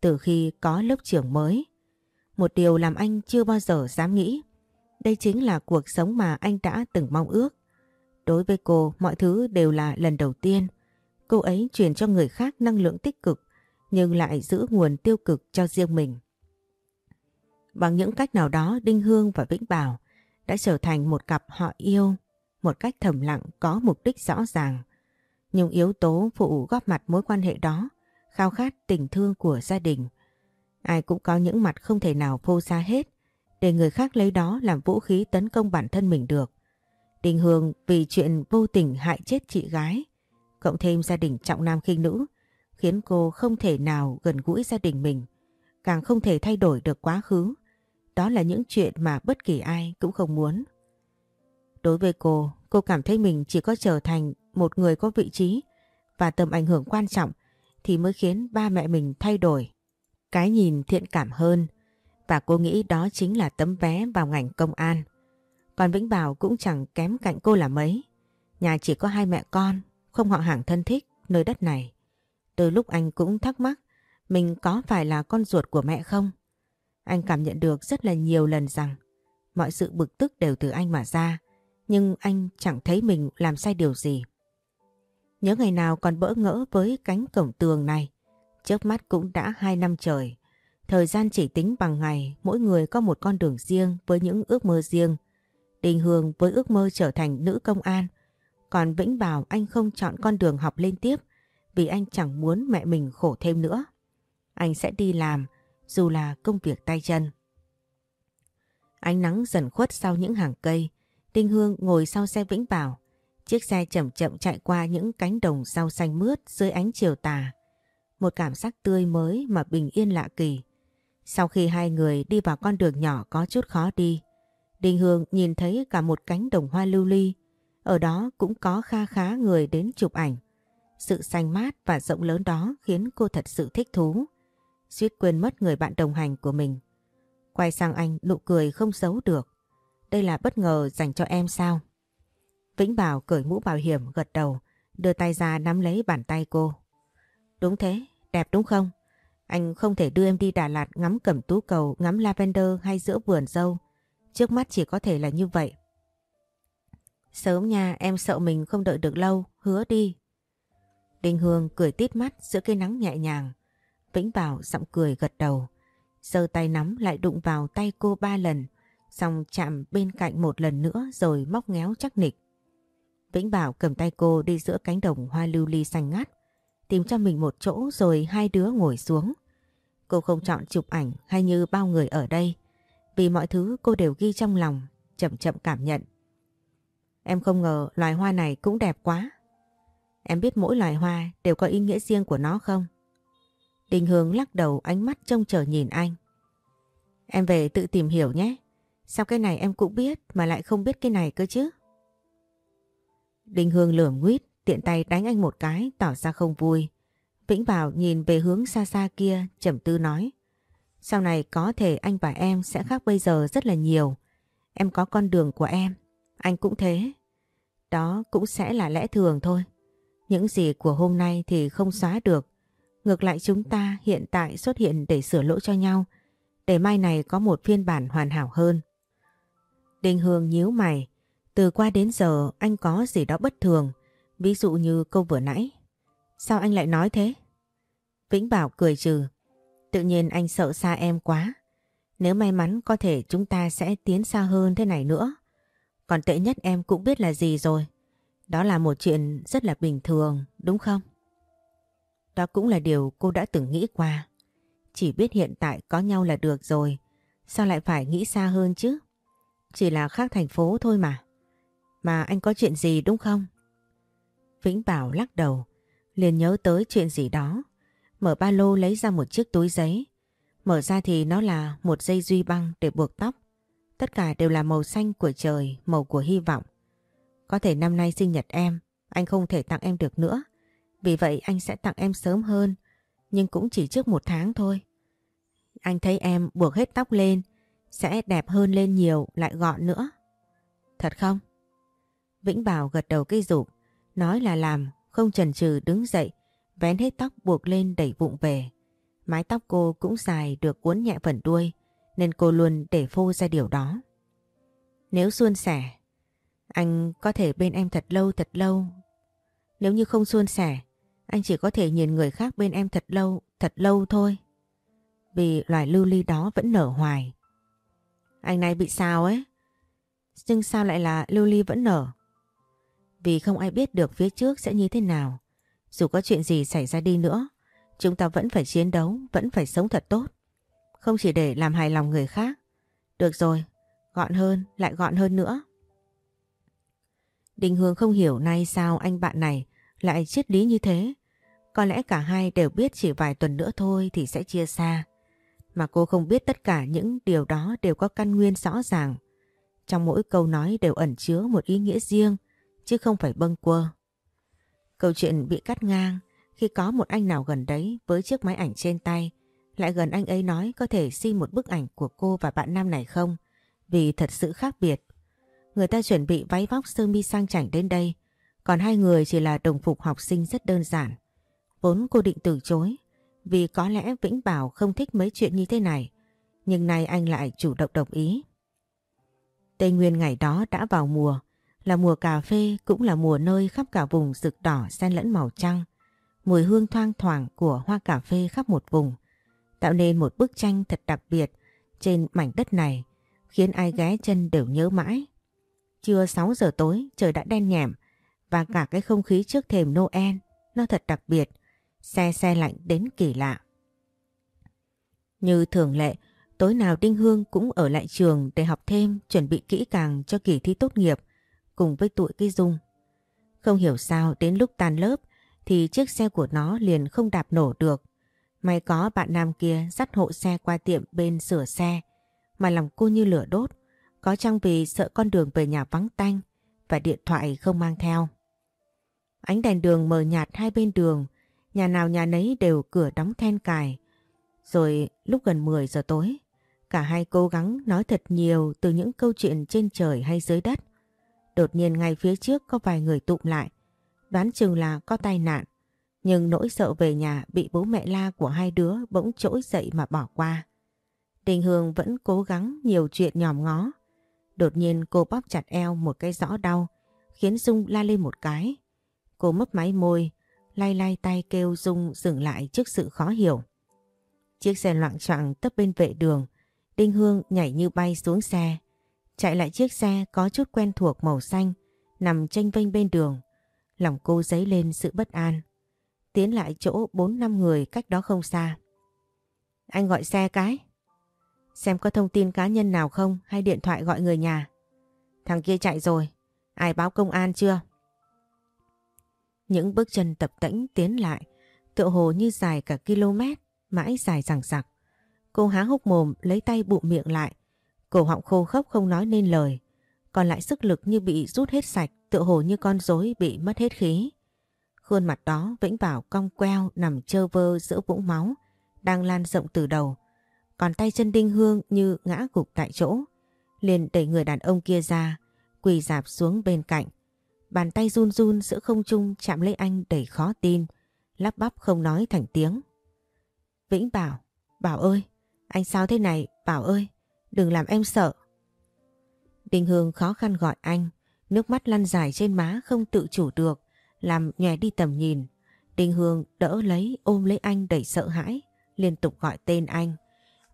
từ khi có lớp trưởng mới. Một điều làm anh chưa bao giờ dám nghĩ. Đây chính là cuộc sống mà anh đã từng mong ước. Đối với cô, mọi thứ đều là lần đầu tiên. Cô ấy truyền cho người khác năng lượng tích cực nhưng lại giữ nguồn tiêu cực cho riêng mình. Bằng những cách nào đó Đinh Hương và Vĩnh Bảo đã trở thành một cặp họ yêu một cách thầm lặng có mục đích rõ ràng. Nhưng yếu tố phụ góp mặt mối quan hệ đó khao khát tình thương của gia đình. Ai cũng có những mặt không thể nào phô ra hết để người khác lấy đó làm vũ khí tấn công bản thân mình được. Đình Hương vì chuyện vô tình hại chết chị gái, cộng thêm gia đình trọng nam khinh nữ, khiến cô không thể nào gần gũi gia đình mình, càng không thể thay đổi được quá khứ đó là những chuyện mà bất kỳ ai cũng không muốn. Đối với cô, cô cảm thấy mình chỉ có trở thành một người có vị trí và tầm ảnh hưởng quan trọng thì mới khiến ba mẹ mình thay đổi. Cái nhìn thiện cảm hơn và cô nghĩ đó chính là tấm vé vào ngành công an. Còn Vĩnh Bảo cũng chẳng kém cạnh cô là mấy. Nhà chỉ có hai mẹ con, không họ hàng thân thích nơi đất này. Từ lúc anh cũng thắc mắc mình có phải là con ruột của mẹ không? Anh cảm nhận được rất là nhiều lần rằng mọi sự bực tức đều từ anh mà ra, nhưng anh chẳng thấy mình làm sai điều gì. Nhớ ngày nào còn bỡ ngỡ với cánh cổng tường này, trước mắt cũng đã hai năm trời. Thời gian chỉ tính bằng ngày, mỗi người có một con đường riêng với những ước mơ riêng. Đình Hương với ước mơ trở thành nữ công an, còn Vĩnh Bảo anh không chọn con đường học lên tiếp vì anh chẳng muốn mẹ mình khổ thêm nữa. Anh sẽ đi làm, dù là công việc tay chân. Ánh nắng dần khuất sau những hàng cây, Đinh Hương ngồi sau xe Vĩnh Bảo. Chiếc xe chậm chậm chạy qua những cánh đồng rau xanh mướt dưới ánh chiều tà. Một cảm giác tươi mới mà bình yên lạ kỳ. Sau khi hai người đi vào con đường nhỏ có chút khó đi, đình Hương nhìn thấy cả một cánh đồng hoa lưu ly. Ở đó cũng có kha khá người đến chụp ảnh. Sự xanh mát và rộng lớn đó khiến cô thật sự thích thú suýt quên mất người bạn đồng hành của mình. Quay sang anh nụ cười không giấu được. Đây là bất ngờ dành cho em sao? Vĩnh Bảo cởi mũ bảo hiểm gật đầu, đưa tay ra nắm lấy bàn tay cô. Đúng thế, đẹp đúng không? Anh không thể đưa em đi Đà Lạt ngắm cẩm tú cầu, ngắm lavender hay giữa vườn dâu. Trước mắt chỉ có thể là như vậy. Sớm nha, em sợ mình không đợi được lâu, hứa đi. Đình Hương cười tít mắt giữa cây nắng nhẹ nhàng. Vĩnh Bảo giọng cười gật đầu. giơ tay nắm lại đụng vào tay cô ba lần, xong chạm bên cạnh một lần nữa rồi móc ngéo chắc nịch. Vĩnh Bảo cầm tay cô đi giữa cánh đồng hoa lưu ly xanh ngắt, tìm cho mình một chỗ rồi hai đứa ngồi xuống. Cô không chọn chụp ảnh hay như bao người ở đây, vì mọi thứ cô đều ghi trong lòng, chậm chậm cảm nhận. Em không ngờ loài hoa này cũng đẹp quá. Em biết mỗi loài hoa đều có ý nghĩa riêng của nó không? Đình Hướng lắc đầu ánh mắt trông chờ nhìn anh. Em về tự tìm hiểu nhé. Sao cái này em cũng biết mà lại không biết cái này cơ chứ? Đình Hương lườm nguyết, tiện tay đánh anh một cái, tỏ ra không vui. Vĩnh Bảo nhìn về hướng xa xa kia, trầm tư nói. Sau này có thể anh và em sẽ khác bây giờ rất là nhiều. Em có con đường của em, anh cũng thế. Đó cũng sẽ là lẽ thường thôi. Những gì của hôm nay thì không xóa được. Ngược lại chúng ta hiện tại xuất hiện để sửa lỗi cho nhau, để mai này có một phiên bản hoàn hảo hơn. Đình Hương nhíu mày, từ qua đến giờ anh có gì đó bất thường, ví dụ như câu vừa nãy. Sao anh lại nói thế? Vĩnh Bảo cười trừ, tự nhiên anh sợ xa em quá. Nếu may mắn có thể chúng ta sẽ tiến xa hơn thế này nữa. Còn tệ nhất em cũng biết là gì rồi. Đó là một chuyện rất là bình thường, đúng không? Đó cũng là điều cô đã từng nghĩ qua. Chỉ biết hiện tại có nhau là được rồi. Sao lại phải nghĩ xa hơn chứ? Chỉ là khác thành phố thôi mà. Mà anh có chuyện gì đúng không? Vĩnh Bảo lắc đầu, liền nhớ tới chuyện gì đó. Mở ba lô lấy ra một chiếc túi giấy. Mở ra thì nó là một dây duy băng để buộc tóc. Tất cả đều là màu xanh của trời, màu của hy vọng. Có thể năm nay sinh nhật em, anh không thể tặng em được nữa. Vì vậy anh sẽ tặng em sớm hơn, nhưng cũng chỉ trước một tháng thôi. Anh thấy em buộc hết tóc lên, sẽ đẹp hơn lên nhiều, lại gọn nữa. Thật không? Vĩnh Bảo gật đầu cây rụp, nói là làm, không chần chừ đứng dậy, vén hết tóc buộc lên đẩy bụng về. Mái tóc cô cũng dài được cuốn nhẹ phần đuôi, nên cô luôn để phô ra điều đó. Nếu suôn sẻ, anh có thể bên em thật lâu thật lâu. Nếu như không suôn sẻ, anh chỉ có thể nhìn người khác bên em thật lâu, thật lâu thôi. Vì loài lưu ly đó vẫn nở hoài. Anh này bị sao ấy? Nhưng sao lại là lưu ly vẫn nở? Vì không ai biết được phía trước sẽ như thế nào. Dù có chuyện gì xảy ra đi nữa, chúng ta vẫn phải chiến đấu, vẫn phải sống thật tốt. Không chỉ để làm hài lòng người khác. Được rồi, gọn hơn, lại gọn hơn nữa. Đình Hương không hiểu nay sao anh bạn này lại triết lý như thế. Có lẽ cả hai đều biết chỉ vài tuần nữa thôi thì sẽ chia xa. Mà cô không biết tất cả những điều đó đều có căn nguyên rõ ràng. Trong mỗi câu nói đều ẩn chứa một ý nghĩa riêng, chứ không phải bâng quơ. Câu chuyện bị cắt ngang khi có một anh nào gần đấy với chiếc máy ảnh trên tay, lại gần anh ấy nói có thể xin một bức ảnh của cô và bạn nam này không, vì thật sự khác biệt. Người ta chuẩn bị váy vóc sơ mi sang chảnh đến đây, còn hai người chỉ là đồng phục học sinh rất đơn giản. Vốn cô định từ chối, vì có lẽ Vĩnh Bảo không thích mấy chuyện như thế này, nhưng nay anh lại chủ động đồng ý. Tây Nguyên ngày đó đã vào mùa, là mùa cà phê cũng là mùa nơi khắp cả vùng rực đỏ xen lẫn màu trăng. Mùi hương thoang thoảng của hoa cà phê khắp một vùng, tạo nên một bức tranh thật đặc biệt trên mảnh đất này, khiến ai ghé chân đều nhớ mãi. Trưa 6 giờ tối trời đã đen nhẹm và cả cái không khí trước thềm Noel nó thật đặc biệt, xe xe lạnh đến kỳ lạ. Như thường lệ, tối nào Đinh Hương cũng ở lại trường để học thêm chuẩn bị kỹ càng cho kỳ thi tốt nghiệp cùng với tụi cây dung. Không hiểu sao đến lúc tan lớp thì chiếc xe của nó liền không đạp nổ được. May có bạn nam kia dắt hộ xe qua tiệm bên sửa xe mà lòng cô như lửa đốt. Có chăng vì sợ con đường về nhà vắng tanh và điện thoại không mang theo. Ánh đèn đường mờ nhạt hai bên đường, nhà nào nhà nấy đều cửa đóng then cài. Rồi lúc gần 10 giờ tối, cả hai cố gắng nói thật nhiều từ những câu chuyện trên trời hay dưới đất. Đột nhiên ngay phía trước có vài người tụm lại, đoán chừng là có tai nạn. Nhưng nỗi sợ về nhà bị bố mẹ la của hai đứa bỗng trỗi dậy mà bỏ qua. Đình Hương vẫn cố gắng nhiều chuyện nhòm ngó. Đột nhiên cô bóp chặt eo một cái rõ đau, khiến Dung la lên một cái. Cô mấp máy môi, lay lay tay kêu Dung dừng lại trước sự khó hiểu. Chiếc xe loạn choạng tấp bên vệ đường, Đinh Hương nhảy như bay xuống xe. Chạy lại chiếc xe có chút quen thuộc màu xanh, nằm tranh vênh bên đường. Lòng cô dấy lên sự bất an. Tiến lại chỗ 4-5 người cách đó không xa. Anh gọi xe cái. Xem có thông tin cá nhân nào không hay điện thoại gọi người nhà. Thằng kia chạy rồi. Ai báo công an chưa? Những bước chân tập tễnh tiến lại, tựa hồ như dài cả km, mãi dài rằng rặc. Cô há hốc mồm lấy tay bụng miệng lại, cổ họng khô khốc không nói nên lời. Còn lại sức lực như bị rút hết sạch, tựa hồ như con rối bị mất hết khí. Khuôn mặt đó Vĩnh Bảo cong queo nằm trơ vơ giữa vũng máu, đang lan rộng từ đầu. Còn tay chân Đinh Hương như ngã gục tại chỗ. Liền đẩy người đàn ông kia ra, quỳ dạp xuống bên cạnh. Bàn tay run run giữa không trung chạm lấy anh đầy khó tin, lắp bắp không nói thành tiếng. Vĩnh Bảo, Bảo ơi, anh sao thế này, Bảo ơi, đừng làm em sợ. Đình Hương khó khăn gọi anh, nước mắt lăn dài trên má không tự chủ được, làm nhòe đi tầm nhìn. Đình Hương đỡ lấy ôm lấy anh đầy sợ hãi, liên tục gọi tên anh.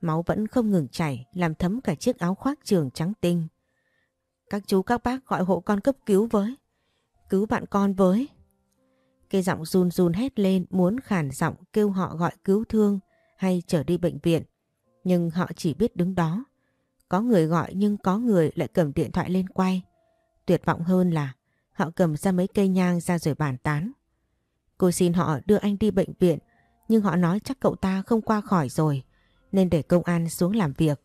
Máu vẫn không ngừng chảy, làm thấm cả chiếc áo khoác trường trắng tinh. Các chú các bác gọi hộ con cấp cứu với. Cứu bạn con với. Cái giọng run run hét lên muốn khản giọng kêu họ gọi cứu thương hay trở đi bệnh viện. Nhưng họ chỉ biết đứng đó. Có người gọi nhưng có người lại cầm điện thoại lên quay. Tuyệt vọng hơn là họ cầm ra mấy cây nhang ra rồi bàn tán. Cô xin họ đưa anh đi bệnh viện nhưng họ nói chắc cậu ta không qua khỏi rồi nên để công an xuống làm việc.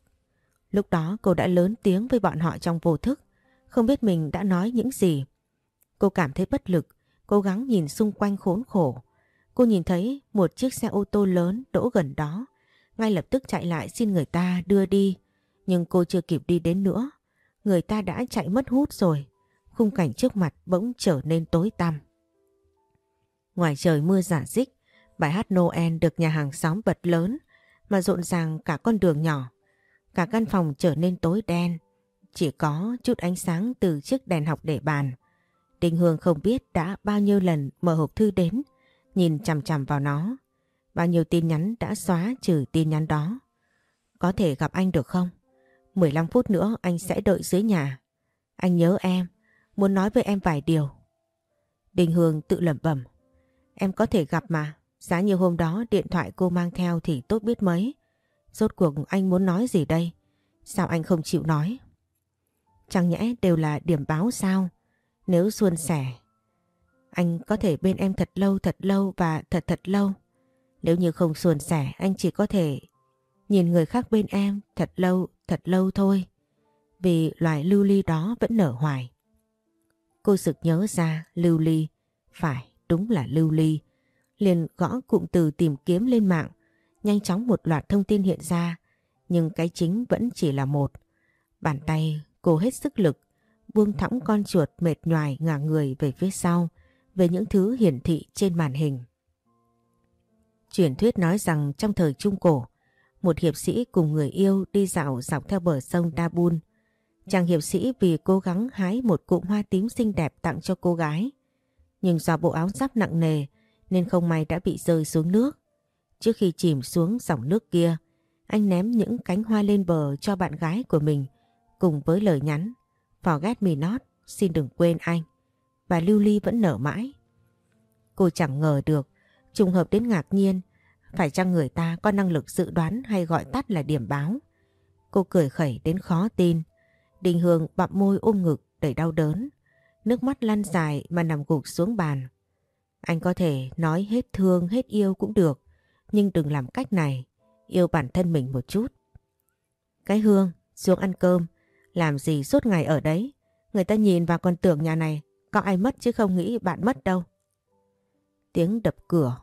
Lúc đó cô đã lớn tiếng với bọn họ trong vô thức, không biết mình đã nói những gì. Cô cảm thấy bất lực, cố gắng nhìn xung quanh khốn khổ. Cô nhìn thấy một chiếc xe ô tô lớn đỗ gần đó, ngay lập tức chạy lại xin người ta đưa đi. Nhưng cô chưa kịp đi đến nữa, người ta đã chạy mất hút rồi. Khung cảnh trước mặt bỗng trở nên tối tăm. Ngoài trời mưa giả dích, bài hát Noel được nhà hàng xóm bật lớn mà rộn ràng cả con đường nhỏ. Cả căn phòng trở nên tối đen, chỉ có chút ánh sáng từ chiếc đèn học để bàn. Đình Hương không biết đã bao nhiêu lần mở hộp thư đến, nhìn chằm chằm vào nó. Bao nhiêu tin nhắn đã xóa trừ tin nhắn đó. Có thể gặp anh được không? 15 phút nữa anh sẽ đợi dưới nhà. Anh nhớ em, muốn nói với em vài điều. Đình Hương tự lẩm bẩm. Em có thể gặp mà, giá như hôm đó điện thoại cô mang theo thì tốt biết mấy. Rốt cuộc anh muốn nói gì đây? Sao anh không chịu nói? Chẳng nhẽ đều là điểm báo sao? Nếu suôn sẻ, anh có thể bên em thật lâu thật lâu và thật thật lâu. Nếu như không suôn sẻ, anh chỉ có thể nhìn người khác bên em thật lâu thật lâu thôi. Vì loài lưu ly đó vẫn nở hoài. Cô sực nhớ ra lưu ly, phải đúng là lưu ly. Liền gõ cụm từ tìm kiếm lên mạng, nhanh chóng một loạt thông tin hiện ra, nhưng cái chính vẫn chỉ là một. Bàn tay cô hết sức lực, buông thõng con chuột mệt nhoài ngả người về phía sau, về những thứ hiển thị trên màn hình. Truyền thuyết nói rằng trong thời Trung Cổ, một hiệp sĩ cùng người yêu đi dạo dọc theo bờ sông Dabun. Chàng hiệp sĩ vì cố gắng hái một cụm hoa tím xinh đẹp tặng cho cô gái. Nhưng do bộ áo giáp nặng nề nên không may đã bị rơi xuống nước. Trước khi chìm xuống dòng nước kia, anh ném những cánh hoa lên bờ cho bạn gái của mình cùng với lời nhắn Forget me not, xin đừng quên anh. Và Lưu Ly vẫn nở mãi. Cô chẳng ngờ được, trùng hợp đến ngạc nhiên, phải chăng người ta có năng lực dự đoán hay gọi tắt là điểm báo. Cô cười khẩy đến khó tin. Đình Hương bặm môi ôm ngực đầy đau đớn. Nước mắt lăn dài mà nằm gục xuống bàn. Anh có thể nói hết thương hết yêu cũng được. Nhưng đừng làm cách này. Yêu bản thân mình một chút. Cái Hương, xuống ăn cơm. Làm gì suốt ngày ở đấy. Người ta nhìn vào còn tưởng nhà này có ai mất chứ không nghĩ bạn mất đâu. Tiếng đập cửa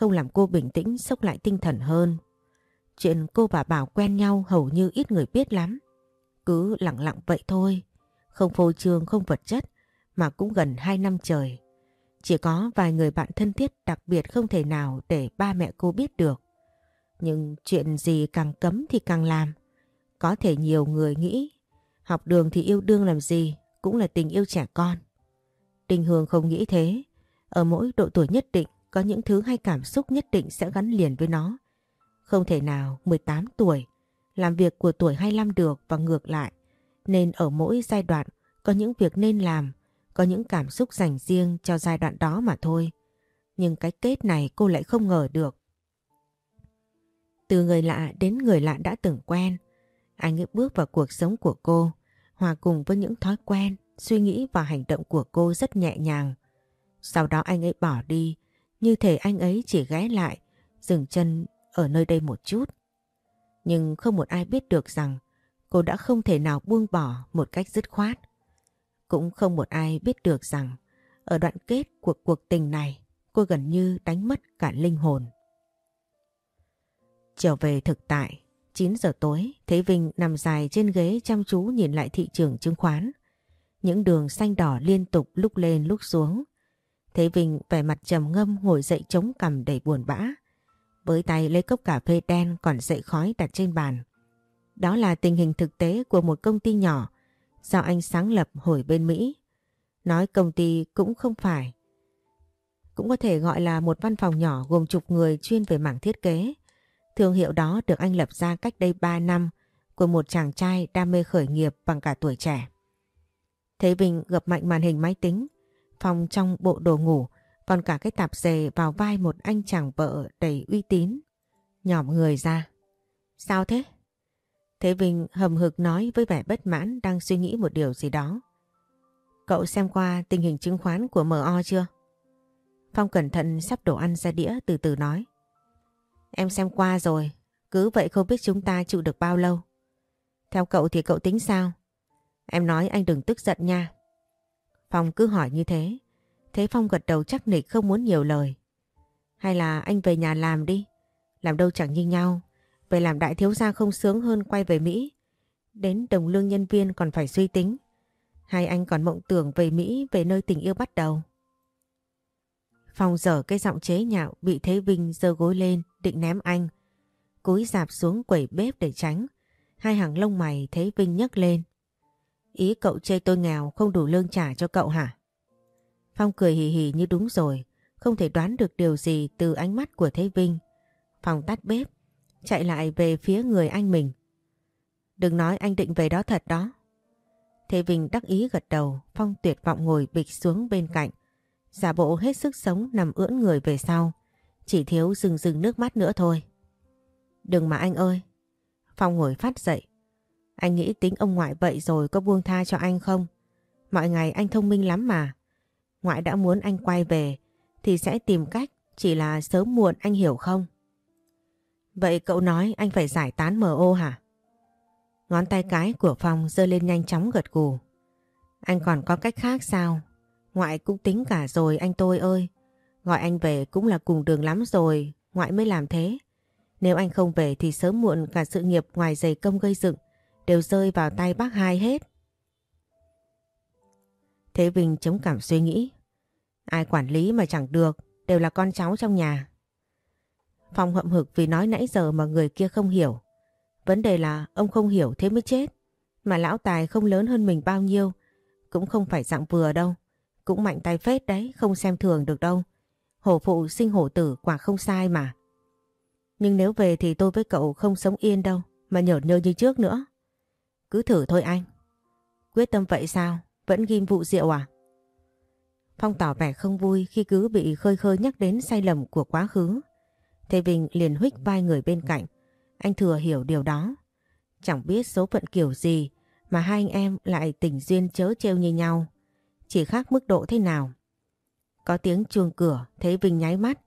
không làm cô bình tĩnh sốc lại tinh thần hơn. Chuyện cô và Bảo quen nhau hầu như ít người biết lắm. Cứ lặng lặng vậy thôi, không phô trương không vật chất mà cũng gần 2 năm trời. Chỉ có vài người bạn thân thiết đặc biệt không thể nào để ba mẹ cô biết được. Nhưng chuyện gì càng cấm thì càng làm. Có thể nhiều người nghĩ học đường thì yêu đương làm gì cũng là tình yêu trẻ con. Đình Hương không nghĩ thế. Ở mỗi độ tuổi nhất định có những thứ hay cảm xúc nhất định sẽ gắn liền với nó. Không thể nào 18 tuổi làm việc của tuổi 25 được và ngược lại. Nên ở mỗi giai đoạn có những việc nên làm, có những cảm xúc dành riêng cho giai đoạn đó mà thôi. Nhưng cái kết này cô lại không ngờ được. Từ người lạ đến người lạ đã từng quen, anh ấy bước vào cuộc sống của cô, hòa cùng với những thói quen, suy nghĩ và hành động của cô rất nhẹ nhàng. Sau đó anh ấy bỏ đi, như thể anh ấy chỉ ghé lại, dừng chân ở nơi đây một chút. Nhưng không một ai biết được rằng cô đã không thể nào buông bỏ một cách dứt khoát. Cũng không một ai biết được rằng ở đoạn kết của cuộc tình này cô gần như đánh mất cả linh hồn. Trở về thực tại, 9 giờ tối, Thế Vinh nằm dài trên ghế chăm chú nhìn lại thị trường chứng khoán. Những đường xanh đỏ liên tục lúc lên lúc xuống. Thế Vinh vẻ mặt trầm ngâm ngồi dậy chống cằm đầy buồn bã. Với tay lấy cốc cà phê đen còn dậy khói đặt trên bàn. Đó là tình hình thực tế của một công ty nhỏ do anh sáng lập hồi bên Mỹ. Nói công ty cũng không phải. Cũng có thể gọi là một văn phòng nhỏ gồm chục người chuyên về mảng thiết kế. Thương hiệu đó được anh lập ra cách đây 3 năm của một chàng trai đam mê khởi nghiệp bằng cả tuổi trẻ. Thế Vinh gập mạnh màn hình máy tính, Phong trong bộ đồ ngủ, còn cả cái tạp dề vào vai một anh chàng vợ đầy uy tín. Nhỏm người ra. Sao thế? Thế Vinh hầm hực nói với vẻ bất mãn đang suy nghĩ một điều gì đó. Cậu xem qua tình hình chứng khoán của MO chưa? Phong cẩn thận sắp đồ ăn ra đĩa từ từ nói. Em xem qua rồi, cứ vậy không biết chúng ta chịu được bao lâu. Theo cậu thì cậu tính sao? Em nói anh đừng tức giận nha. Phong cứ hỏi như thế. Thế Phong gật đầu chắc nịch không muốn nhiều lời. Hay là anh về nhà làm đi. Làm đâu chẳng như nhau. Về làm đại thiếu gia không sướng hơn quay về Mỹ. Đến đồng lương nhân viên còn phải suy tính. Hay anh còn mộng tưởng về Mỹ, về nơi tình yêu bắt đầu. Phong dở cái giọng chế nhạo, bị Thế Vinh giơ gối lên, định ném anh. Cúi dạp xuống quẩy bếp để tránh. Hai hàng lông mày Thế Vinh nhấc lên. Ý cậu chê tôi nghèo, không đủ lương trả cho cậu hả? Phong cười hì hì như đúng rồi. Không thể đoán được điều gì từ ánh mắt của Thế Vinh. Phong tắt bếp. Chạy lại về phía người anh mình. Đừng nói anh định về đó thật đó. Thế Vinh đắc ý gật đầu. Phong tuyệt vọng ngồi bịch xuống bên cạnh. Giả bộ hết sức sống nằm ưỡn người về sau. Chỉ thiếu rừng rừng nước mắt nữa thôi. Đừng mà anh ơi. Phong ngồi phát dậy. Anh nghĩ tính ông ngoại vậy rồi có buông tha cho anh không? Mọi ngày anh thông minh lắm mà. Ngoại đã muốn anh quay về thì sẽ tìm cách chỉ là sớm muộn anh hiểu không? Vậy cậu nói anh phải giải tán MO hả? Ngón tay cái của Phong giơ lên nhanh chóng gật gù. Anh còn có cách khác sao? Ngoại cũng tính cả rồi anh tôi ơi. Gọi anh về cũng là cùng đường lắm rồi, ngoại mới làm thế. Nếu anh không về thì sớm muộn cả sự nghiệp ngoài giày công gây dựng đều rơi vào tay bác hai hết. Thế Vinh chống cảm suy nghĩ. Ai quản lý mà chẳng được, đều là con cháu trong nhà. Phong hậm hực vì nói nãy giờ mà người kia không hiểu. Vấn đề là ông không hiểu thế mới chết. Mà lão tài không lớn hơn mình bao nhiêu, cũng không phải dạng vừa đâu. Cũng mạnh tay phết đấy, không xem thường được đâu. Hổ phụ sinh hổ tử quả không sai mà. Nhưng nếu về thì tôi với cậu không sống yên đâu, mà nhởn nhơ như trước nữa. Cứ thử thôi anh. Quyết tâm vậy sao? Vẫn ghim vụ rượu à? Phong tỏ vẻ không vui khi cứ bị khơi khơi nhắc đến sai lầm của quá khứ. Thế Vinh liền huých vai người bên cạnh. Anh thừa hiểu điều đó. Chẳng biết số phận kiểu gì mà hai anh em lại tình duyên chớ trêu như nhau. Chỉ khác mức độ thế nào. Có tiếng chuông cửa, thấy Vinh nháy mắt.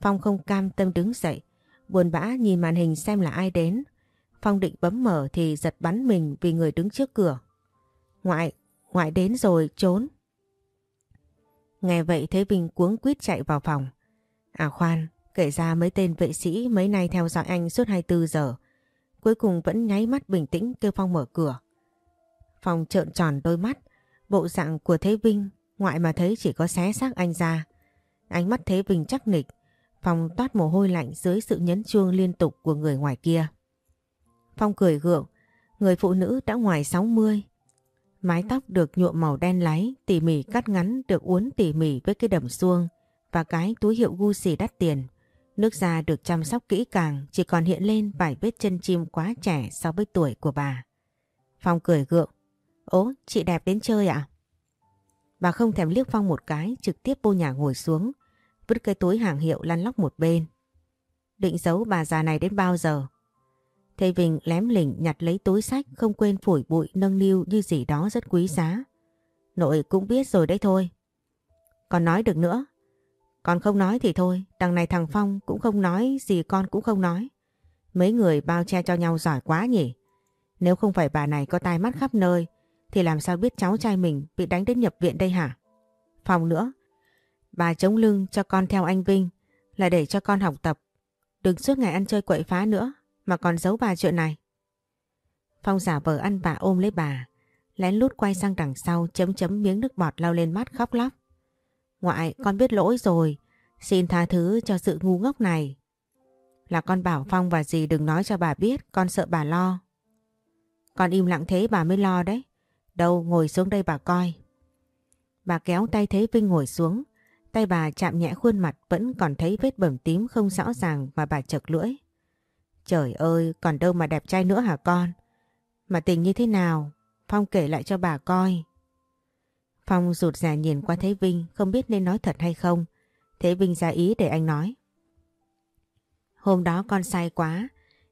Phong không cam tâm đứng dậy. Buồn bã nhìn màn hình xem là ai đến. Phong định bấm mở thì giật bắn mình vì người đứng trước cửa. Ngoại, ngoại đến rồi, trốn. Nghe vậy thấy Vinh cuống quýt chạy vào phòng. À khoan, kể ra mấy tên vệ sĩ mấy nay theo dõi anh suốt 24 giờ. Cuối cùng vẫn nháy mắt bình tĩnh kêu Phong mở cửa. Phong trợn tròn đôi mắt, bộ dạng của Thế Vinh ngoại mà thấy chỉ có xé xác anh ra. Ánh mắt Thế Vinh chắc nịch, Phong toát mồ hôi lạnh dưới sự nhấn chuông liên tục của người ngoài kia. Phong cười gượng, người phụ nữ đã ngoài 60. Mái tóc được nhuộm màu đen láy, tỉ mỉ cắt ngắn được uốn tỉ mỉ với cái đầm xuông và cái túi hiệu Gucci đắt tiền. Nước da được chăm sóc kỹ càng chỉ còn hiện lên vài vết chân chim quá trẻ so với tuổi của bà. Phong cười gượng. Ố, chị đẹp đến chơi ạ? Bà không thèm liếc Phong một cái, trực tiếp vô nhà ngồi xuống, vứt cái túi hàng hiệu lăn lóc một bên. Định giấu bà già này đến bao giờ? Thầy Vinh lém lỉnh nhặt lấy túi sách không quên phủi bụi nâng niu như gì đó rất quý giá. Nội cũng biết rồi đấy thôi. Còn nói được nữa. Còn không nói thì thôi, đằng này thằng Phong cũng không nói gì con cũng không nói. Mấy người bao che cho nhau giỏi quá nhỉ. Nếu không phải bà này có tai mắt khắp nơi thì làm sao biết cháu trai mình bị đánh đến nhập viện đây hả? Phong nữa, bà chống lưng cho con theo anh Vinh là để cho con học tập. Đừng suốt ngày ăn chơi quậy phá nữa mà còn giấu bà chuyện này. Phong giả vờ ăn bà ôm lấy bà, lén lút quay sang đằng sau chấm chấm miếng nước bọt lau lên mắt khóc lóc. Ngoại, con biết lỗi rồi, xin tha thứ cho sự ngu ngốc này. Là con bảo Phong và dì đừng nói cho bà biết, con sợ bà lo. Con im lặng thế bà mới lo đấy. Đâu ngồi xuống đây bà coi. Bà kéo tay thấy Vinh ngồi xuống. Tay bà chạm nhẹ khuôn mặt vẫn còn thấy vết bầm tím không rõ ràng mà bà chật lưỡi. Trời ơi, còn đâu mà đẹp trai nữa hả con? Mà tình như thế nào? Phong kể lại cho bà coi. Phong rụt rè nhìn qua Thế Vinh không biết nên nói thật hay không. Thế Vinh ra ý để anh nói. Hôm đó con sai quá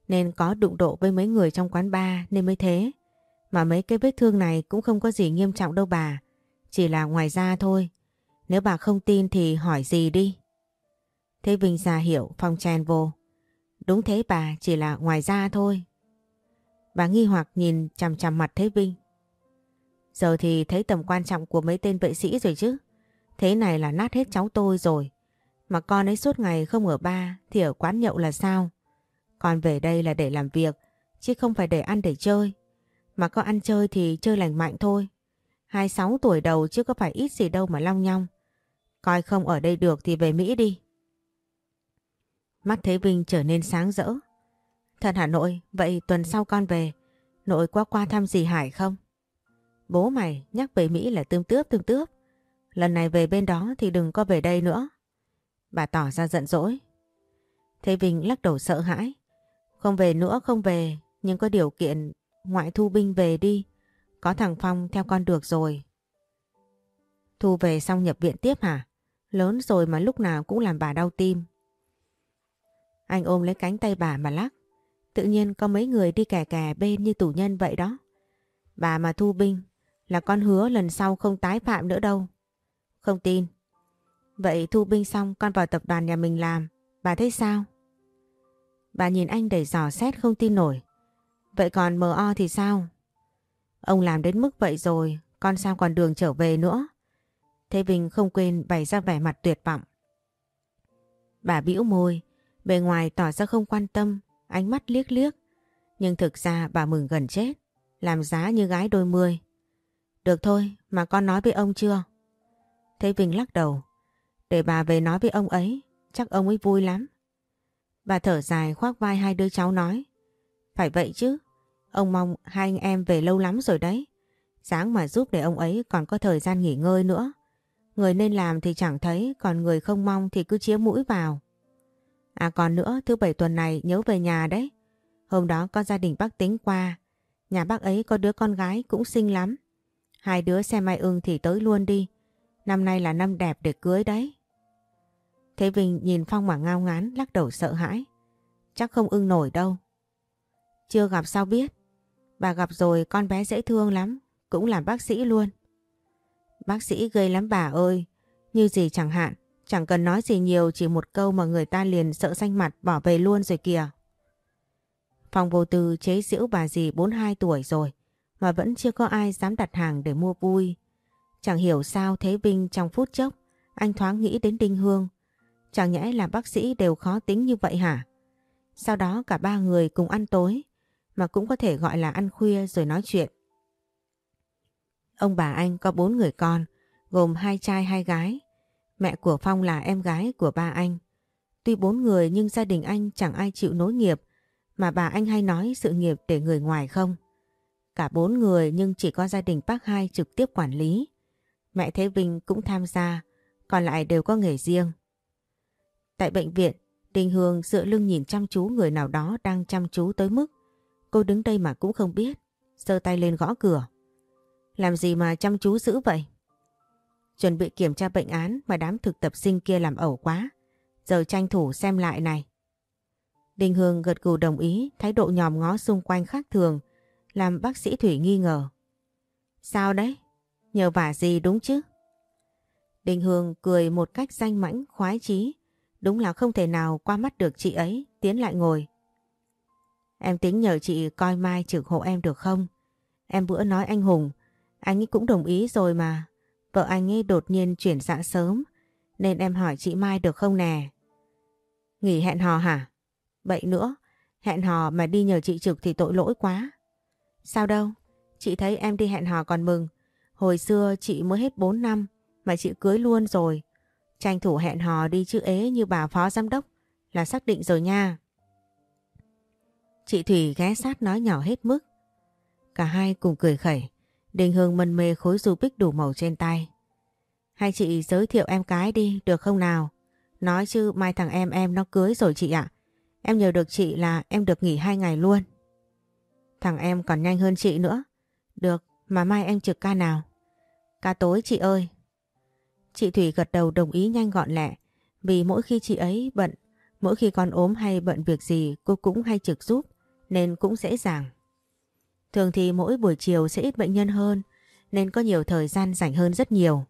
nên có đụng độ với mấy người trong quán bar nên mới thế. Mà mấy cái vết thương này cũng không có gì nghiêm trọng đâu bà. Chỉ là ngoài da thôi. Nếu bà không tin thì hỏi gì đi. Thế Vinh ra hiểu Phong chen vô. Đúng thế bà, chỉ là ngoài da thôi. Bà nghi hoặc nhìn chằm chằm mặt Thế Vinh. Giờ thì thấy tầm quan trọng của mấy tên vệ sĩ rồi chứ. Thế này là nát hết cháu tôi rồi. Mà con ấy suốt ngày không ở ba thì ở quán nhậu là sao? Con về đây là để làm việc, chứ không phải để ăn để chơi. Mà có ăn chơi thì chơi lành mạnh thôi. 26 tuổi đầu chứ có phải ít gì đâu mà long nhong. Coi không ở đây được thì về Mỹ đi. Mắt Thế Vinh trở nên sáng rỡ. Thật hả nội, vậy tuần sau con về, nội qua qua thăm dì Hải không? Bố mày nhắc về Mỹ là tương tướp tương tướp. Lần này về bên đó thì đừng có về đây nữa. Bà tỏ ra giận dỗi. Thế Vinh lắc đầu sợ hãi. Không về nữa không về, nhưng có điều kiện ngoại thu binh về đi. Có thằng Phong theo con được rồi. Thu về xong nhập viện tiếp hả? Lớn rồi mà lúc nào cũng làm bà đau tim. Anh ôm lấy cánh tay bà mà lắc. Tự nhiên có mấy người đi kè kè bên như tù nhân vậy đó. Bà mà thu binh là con hứa lần sau không tái phạm nữa đâu. Không tin. Vậy thu binh xong con vào tập đoàn nhà mình làm. Bà thấy sao? Bà nhìn anh đầy dò xét không tin nổi. Vậy còn M.O. thì sao? Ông làm đến mức vậy rồi, con sao còn đường trở về nữa? Thế Vinh không quên bày ra vẻ mặt tuyệt vọng. Bà bĩu môi, bề ngoài tỏ ra không quan tâm, ánh mắt liếc liếc. Nhưng thực ra bà mừng gần chết, làm giá như gái đôi mươi. Được thôi, mà con nói với ông chưa? Thế Vinh lắc đầu. Để bà về nói với ông ấy, chắc ông ấy vui lắm. Bà thở dài khoác vai hai đứa cháu nói. Phải vậy chứ, ông mong hai anh em về lâu lắm rồi đấy. Sáng mà giúp để ông ấy còn có thời gian nghỉ ngơi nữa. Người nên làm thì chẳng thấy, còn người không mong thì cứ chĩa mũi vào. À còn nữa, thứ bảy tuần này nhớ về nhà đấy. Hôm đó có gia đình bác tính qua. Nhà bác ấy có đứa con gái cũng xinh lắm. Hai đứa xem mai ưng thì tới luôn đi. Năm nay là năm đẹp để cưới đấy. Thế Vinh nhìn Phong mà ngao ngán lắc đầu sợ hãi. Chắc không ưng nổi đâu. Chưa gặp sao biết. Bà gặp rồi con bé dễ thương lắm. Cũng làm bác sĩ luôn. Bác sĩ gây lắm bà ơi. Như gì chẳng hạn. Chẳng cần nói gì nhiều, chỉ một câu mà người ta liền sợ xanh mặt bỏ về luôn rồi kìa. phòng vô tư chế giễu bà dì 42 tuổi rồi, mà vẫn chưa có ai dám đặt hàng để mua vui. Chẳng hiểu sao Thế Vinh trong phút chốc, anh thoáng nghĩ đến Đinh Hương. Chẳng nhẽ là bác sĩ đều khó tính như vậy hả? Sau đó cả ba người cùng ăn tối, mà cũng có thể gọi là ăn khuya rồi nói chuyện. Ông bà anh có bốn người con, gồm hai trai hai gái. Mẹ của Phong là em gái của ba anh. Tuy bốn người nhưng gia đình anh chẳng ai chịu nối nghiệp mà bà anh hay nói sự nghiệp để người ngoài không. Cả bốn người nhưng chỉ có gia đình bác hai trực tiếp quản lý. Mẹ Thế Vinh cũng tham gia, còn lại đều có nghề riêng. Tại bệnh viện, Đình Hương dựa lưng nhìn chăm chú người nào đó đang chăm chú tới mức cô đứng đây mà cũng không biết, giơ tay lên gõ cửa. Làm gì mà chăm chú dữ vậy? Chuẩn bị kiểm tra bệnh án mà đám thực tập sinh kia làm ẩu quá. Giờ tranh thủ xem lại này. Đình Hương gật gù đồng ý, thái độ nhòm ngó xung quanh khác thường, làm bác sĩ Thủy nghi ngờ. Sao đấy? nhờ vả gì đúng chứ? Đình Hương cười một cách danh mãnh khoái chí, đúng là không thể nào qua mắt được chị ấy, tiến lại ngồi. Em tính nhờ chị coi mai trực hộ em được không? Em bữa nói anh Hùng, anh ấy cũng đồng ý rồi mà. Vợ anh ấy đột nhiên chuyển dạ sớm, nên em hỏi chị Mai được không nè? Nghỉ hẹn hò hả? Bậy nữa, hẹn hò mà đi nhờ chị trực thì tội lỗi quá. Sao đâu, chị thấy em đi hẹn hò còn mừng. Hồi xưa chị mới hết 4 năm mà chị cưới luôn rồi. Tranh thủ hẹn hò đi chứ ế như bà phó giám đốc là xác định rồi nha. Chị Thủy ghé sát nói nhỏ hết mức. Cả hai cùng cười khẩy. Đình Hương mân mê khối dù bích đủ màu trên tay. Hai chị giới thiệu em cái đi, được không nào? Nói chứ mai thằng em em nó cưới rồi chị ạ. Em nhờ được chị là em được nghỉ hai ngày luôn. Thằng em còn nhanh hơn chị nữa. Được, mà mai em trực ca nào? Ca tối chị ơi. Chị Thủy gật đầu đồng ý nhanh gọn lẹ. Vì mỗi khi chị ấy bận, mỗi khi con ốm hay bận việc gì cô cũng hay trực giúp nên cũng dễ dàng. Thường thì mỗi buổi chiều sẽ ít bệnh nhân hơn nên có nhiều thời gian rảnh hơn rất nhiều.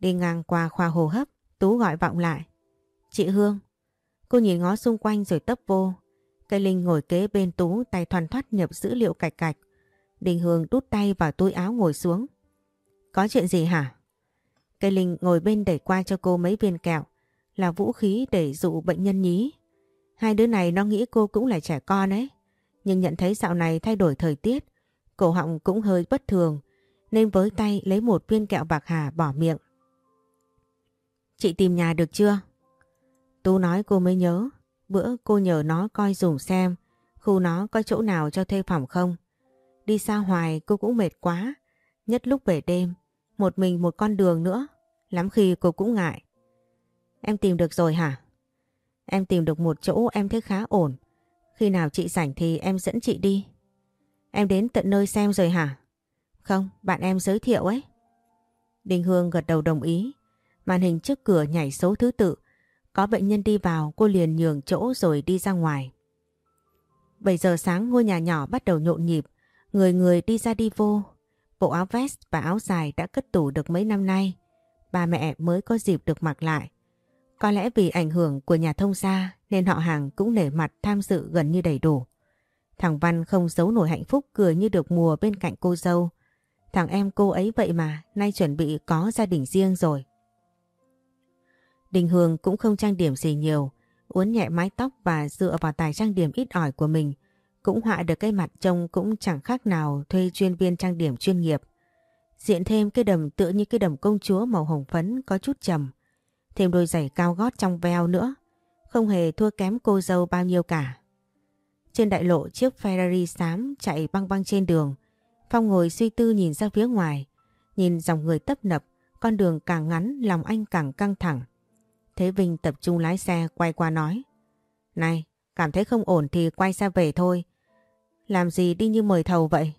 Đi ngang qua khoa hô hấp, Tú gọi vọng lại. Chị Hương. Cô nhìn ngó xung quanh rồi tấp vô. Cây Linh ngồi kế bên Tú tay thoăn thoát nhập dữ liệu cạch cạch. Đình Hương đút tay vào túi áo ngồi xuống. Có chuyện gì hả? Cây Linh ngồi bên đẩy qua cho cô mấy viên kẹo. Là vũ khí để dụ bệnh nhân nhí. Hai đứa này nó nghĩ cô cũng là trẻ con ấy. Nhưng nhận thấy dạo này thay đổi thời tiết. Cổ họng cũng hơi bất thường. Nên với tay lấy một viên kẹo bạc hà bỏ miệng. Chị tìm nhà được chưa? Tú nói cô mới nhớ. Bữa cô nhờ nó coi dùng xem, khu nó có chỗ nào cho thuê phòng không. Đi xa hoài cô cũng mệt quá. Nhất lúc về đêm. Một mình một con đường nữa. Lắm khi cô cũng ngại. Em tìm được rồi hả? Em tìm được một chỗ em thấy khá ổn. Khi nào chị rảnh thì em dẫn chị đi. Em đến tận nơi xem rồi hả? Không, bạn em giới thiệu ấy. Đình Hương gật đầu đồng ý. Màn hình trước cửa nhảy số thứ tự. Có bệnh nhân đi vào cô liền nhường chỗ rồi đi ra ngoài. 7 giờ sáng ngôi nhà nhỏ bắt đầu nhộn nhịp. Người người đi ra đi vô. Bộ áo vest và áo dài đã cất tủ được mấy năm nay. Ba mẹ mới có dịp được mặc lại. Có lẽ vì ảnh hưởng của nhà thông gia nên họ hàng cũng nể mặt tham dự gần như đầy đủ. Thằng Văn không giấu nổi hạnh phúc cười như được mùa bên cạnh cô dâu. Thằng em cô ấy vậy mà nay chuẩn bị có gia đình riêng rồi. Đình Hương cũng không trang điểm gì nhiều, uốn nhẹ mái tóc và dựa vào tài trang điểm ít ỏi của mình, cũng họa được cái mặt trông cũng chẳng khác nào thuê chuyên viên trang điểm chuyên nghiệp. Diện thêm cái đầm tựa như cái đầm công chúa màu hồng phấn có chút trầm, thêm đôi giày cao gót trong veo nữa, không hề thua kém cô dâu bao nhiêu cả. Trên đại lộ chiếc Ferrari xám chạy băng băng trên đường, Phong ngồi suy tư nhìn ra phía ngoài, nhìn dòng người tấp nập, con đường càng ngắn lòng anh càng căng thẳng. Thế Vinh tập trung lái xe quay qua nói. Này, cảm thấy không ổn thì quay xe về thôi. Làm gì đi như mời thầu vậy?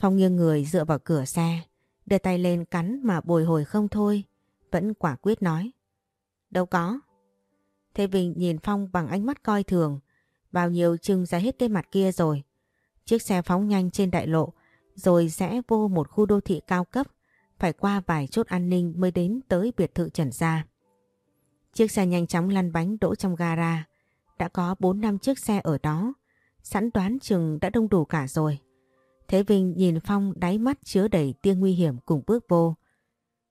Phong nghiêng người dựa vào cửa xe, đưa tay lên cắn mà bồi hồi không thôi, vẫn quả quyết nói. Đâu có. Thế Vinh nhìn Phong bằng ánh mắt coi thường, bao nhiêu trưng ra hết cái mặt kia rồi. Chiếc xe phóng nhanh trên đại lộ, rồi sẽ vô một khu đô thị cao cấp, phải qua vài chốt an ninh mới đến tới biệt thự Trần Gia. Chiếc xe nhanh chóng lăn bánh đỗ trong gara. Đã có 4 năm chiếc xe ở đó. Sẵn đoán chừng đã đông đủ cả rồi. Thế Vinh nhìn Phong đáy mắt chứa đầy tia nguy hiểm cùng bước vô.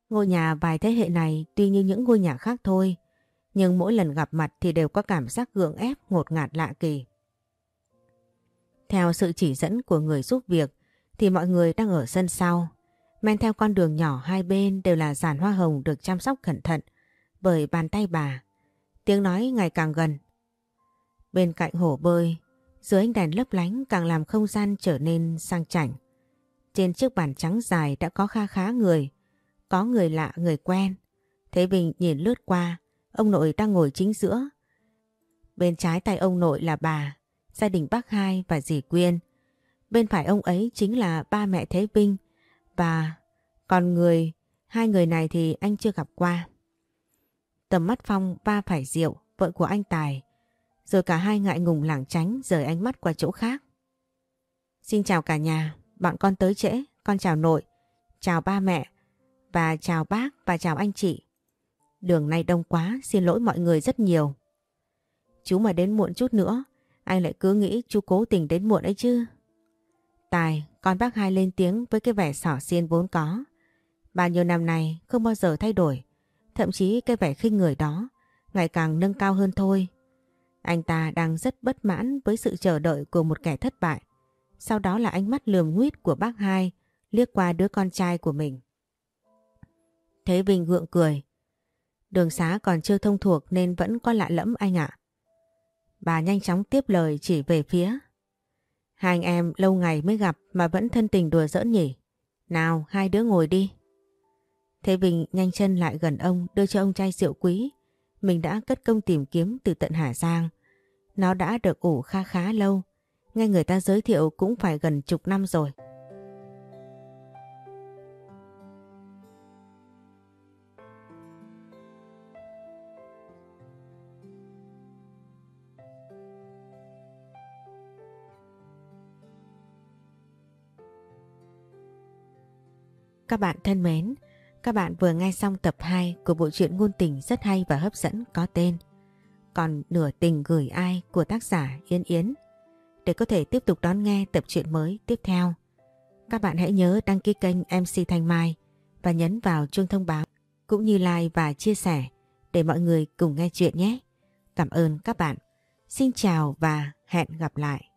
Ngôi nhà vài thế hệ này tuy như những ngôi nhà khác thôi. Nhưng mỗi lần gặp mặt thì đều có cảm giác gượng ép ngột ngạt lạ kỳ. Theo sự chỉ dẫn của người giúp việc thì mọi người đang ở sân sau. Men theo con đường nhỏ hai bên đều là giàn hoa hồng được chăm sóc cẩn thận bởi bàn tay bà. Tiếng nói ngày càng gần. Bên cạnh hồ bơi, dưới ánh đèn lấp lánh càng làm không gian trở nên sang chảnh. Trên chiếc bàn trắng dài đã có kha khá người, có người lạ người quen. Thế Bình nhìn lướt qua, ông nội đang ngồi chính giữa. Bên trái tay ông nội là bà, gia đình bác hai và dì Quyên. Bên phải ông ấy chính là ba mẹ Thế Vinh và còn người, hai người này thì anh chưa gặp qua. Tầm mắt Phong ba phải Diệu, vợ của anh Tài. Rồi cả hai ngại ngùng lảng tránh rời ánh mắt qua chỗ khác. Xin chào cả nhà, bọn con tới trễ, con chào nội. chào ba mẹ và chào bác và chào anh chị. Đường này đông quá, xin lỗi mọi người rất nhiều. Chú mà đến muộn chút nữa, anh lại cứ nghĩ chú cố tình đến muộn ấy chứ. Tài, con bác hai lên tiếng với cái vẻ xỏ xiên vốn có. Bao nhiêu năm nay không bao giờ thay đổi, thậm chí cái vẻ khinh người đó ngày càng nâng cao hơn thôi. Anh ta đang rất bất mãn với sự chờ đợi của một kẻ thất bại. Sau đó là ánh mắt lườm nguyết của bác hai liếc qua đứa con trai của mình. Thế Vinh gượng cười. Đường xá còn chưa thông thuộc nên vẫn có lạ lẫm anh ạ. Bà nhanh chóng tiếp lời chỉ về phía. Hai anh em lâu ngày mới gặp mà vẫn thân tình đùa giỡn nhỉ. Nào, hai đứa ngồi đi. Thế Vinh nhanh chân lại gần ông, đưa cho ông chai rượu quý. Mình đã cất công tìm kiếm từ tận Hà Giang. Nó đã được ủ kha khá lâu. Nghe người ta giới thiệu cũng phải gần chục năm rồi. Các bạn thân mến, các bạn vừa nghe xong tập 2 của bộ truyện ngôn tình rất hay và hấp dẫn có tên Còn nửa tình gửi ai của tác giả Yên Yến. Để có thể tiếp tục đón nghe tập truyện mới tiếp theo, các bạn hãy nhớ đăng ký kênh MC Thanh Mai và nhấn vào chuông thông báo cũng như like và chia sẻ để mọi người cùng nghe chuyện nhé. Cảm ơn các bạn. Xin chào và hẹn gặp lại.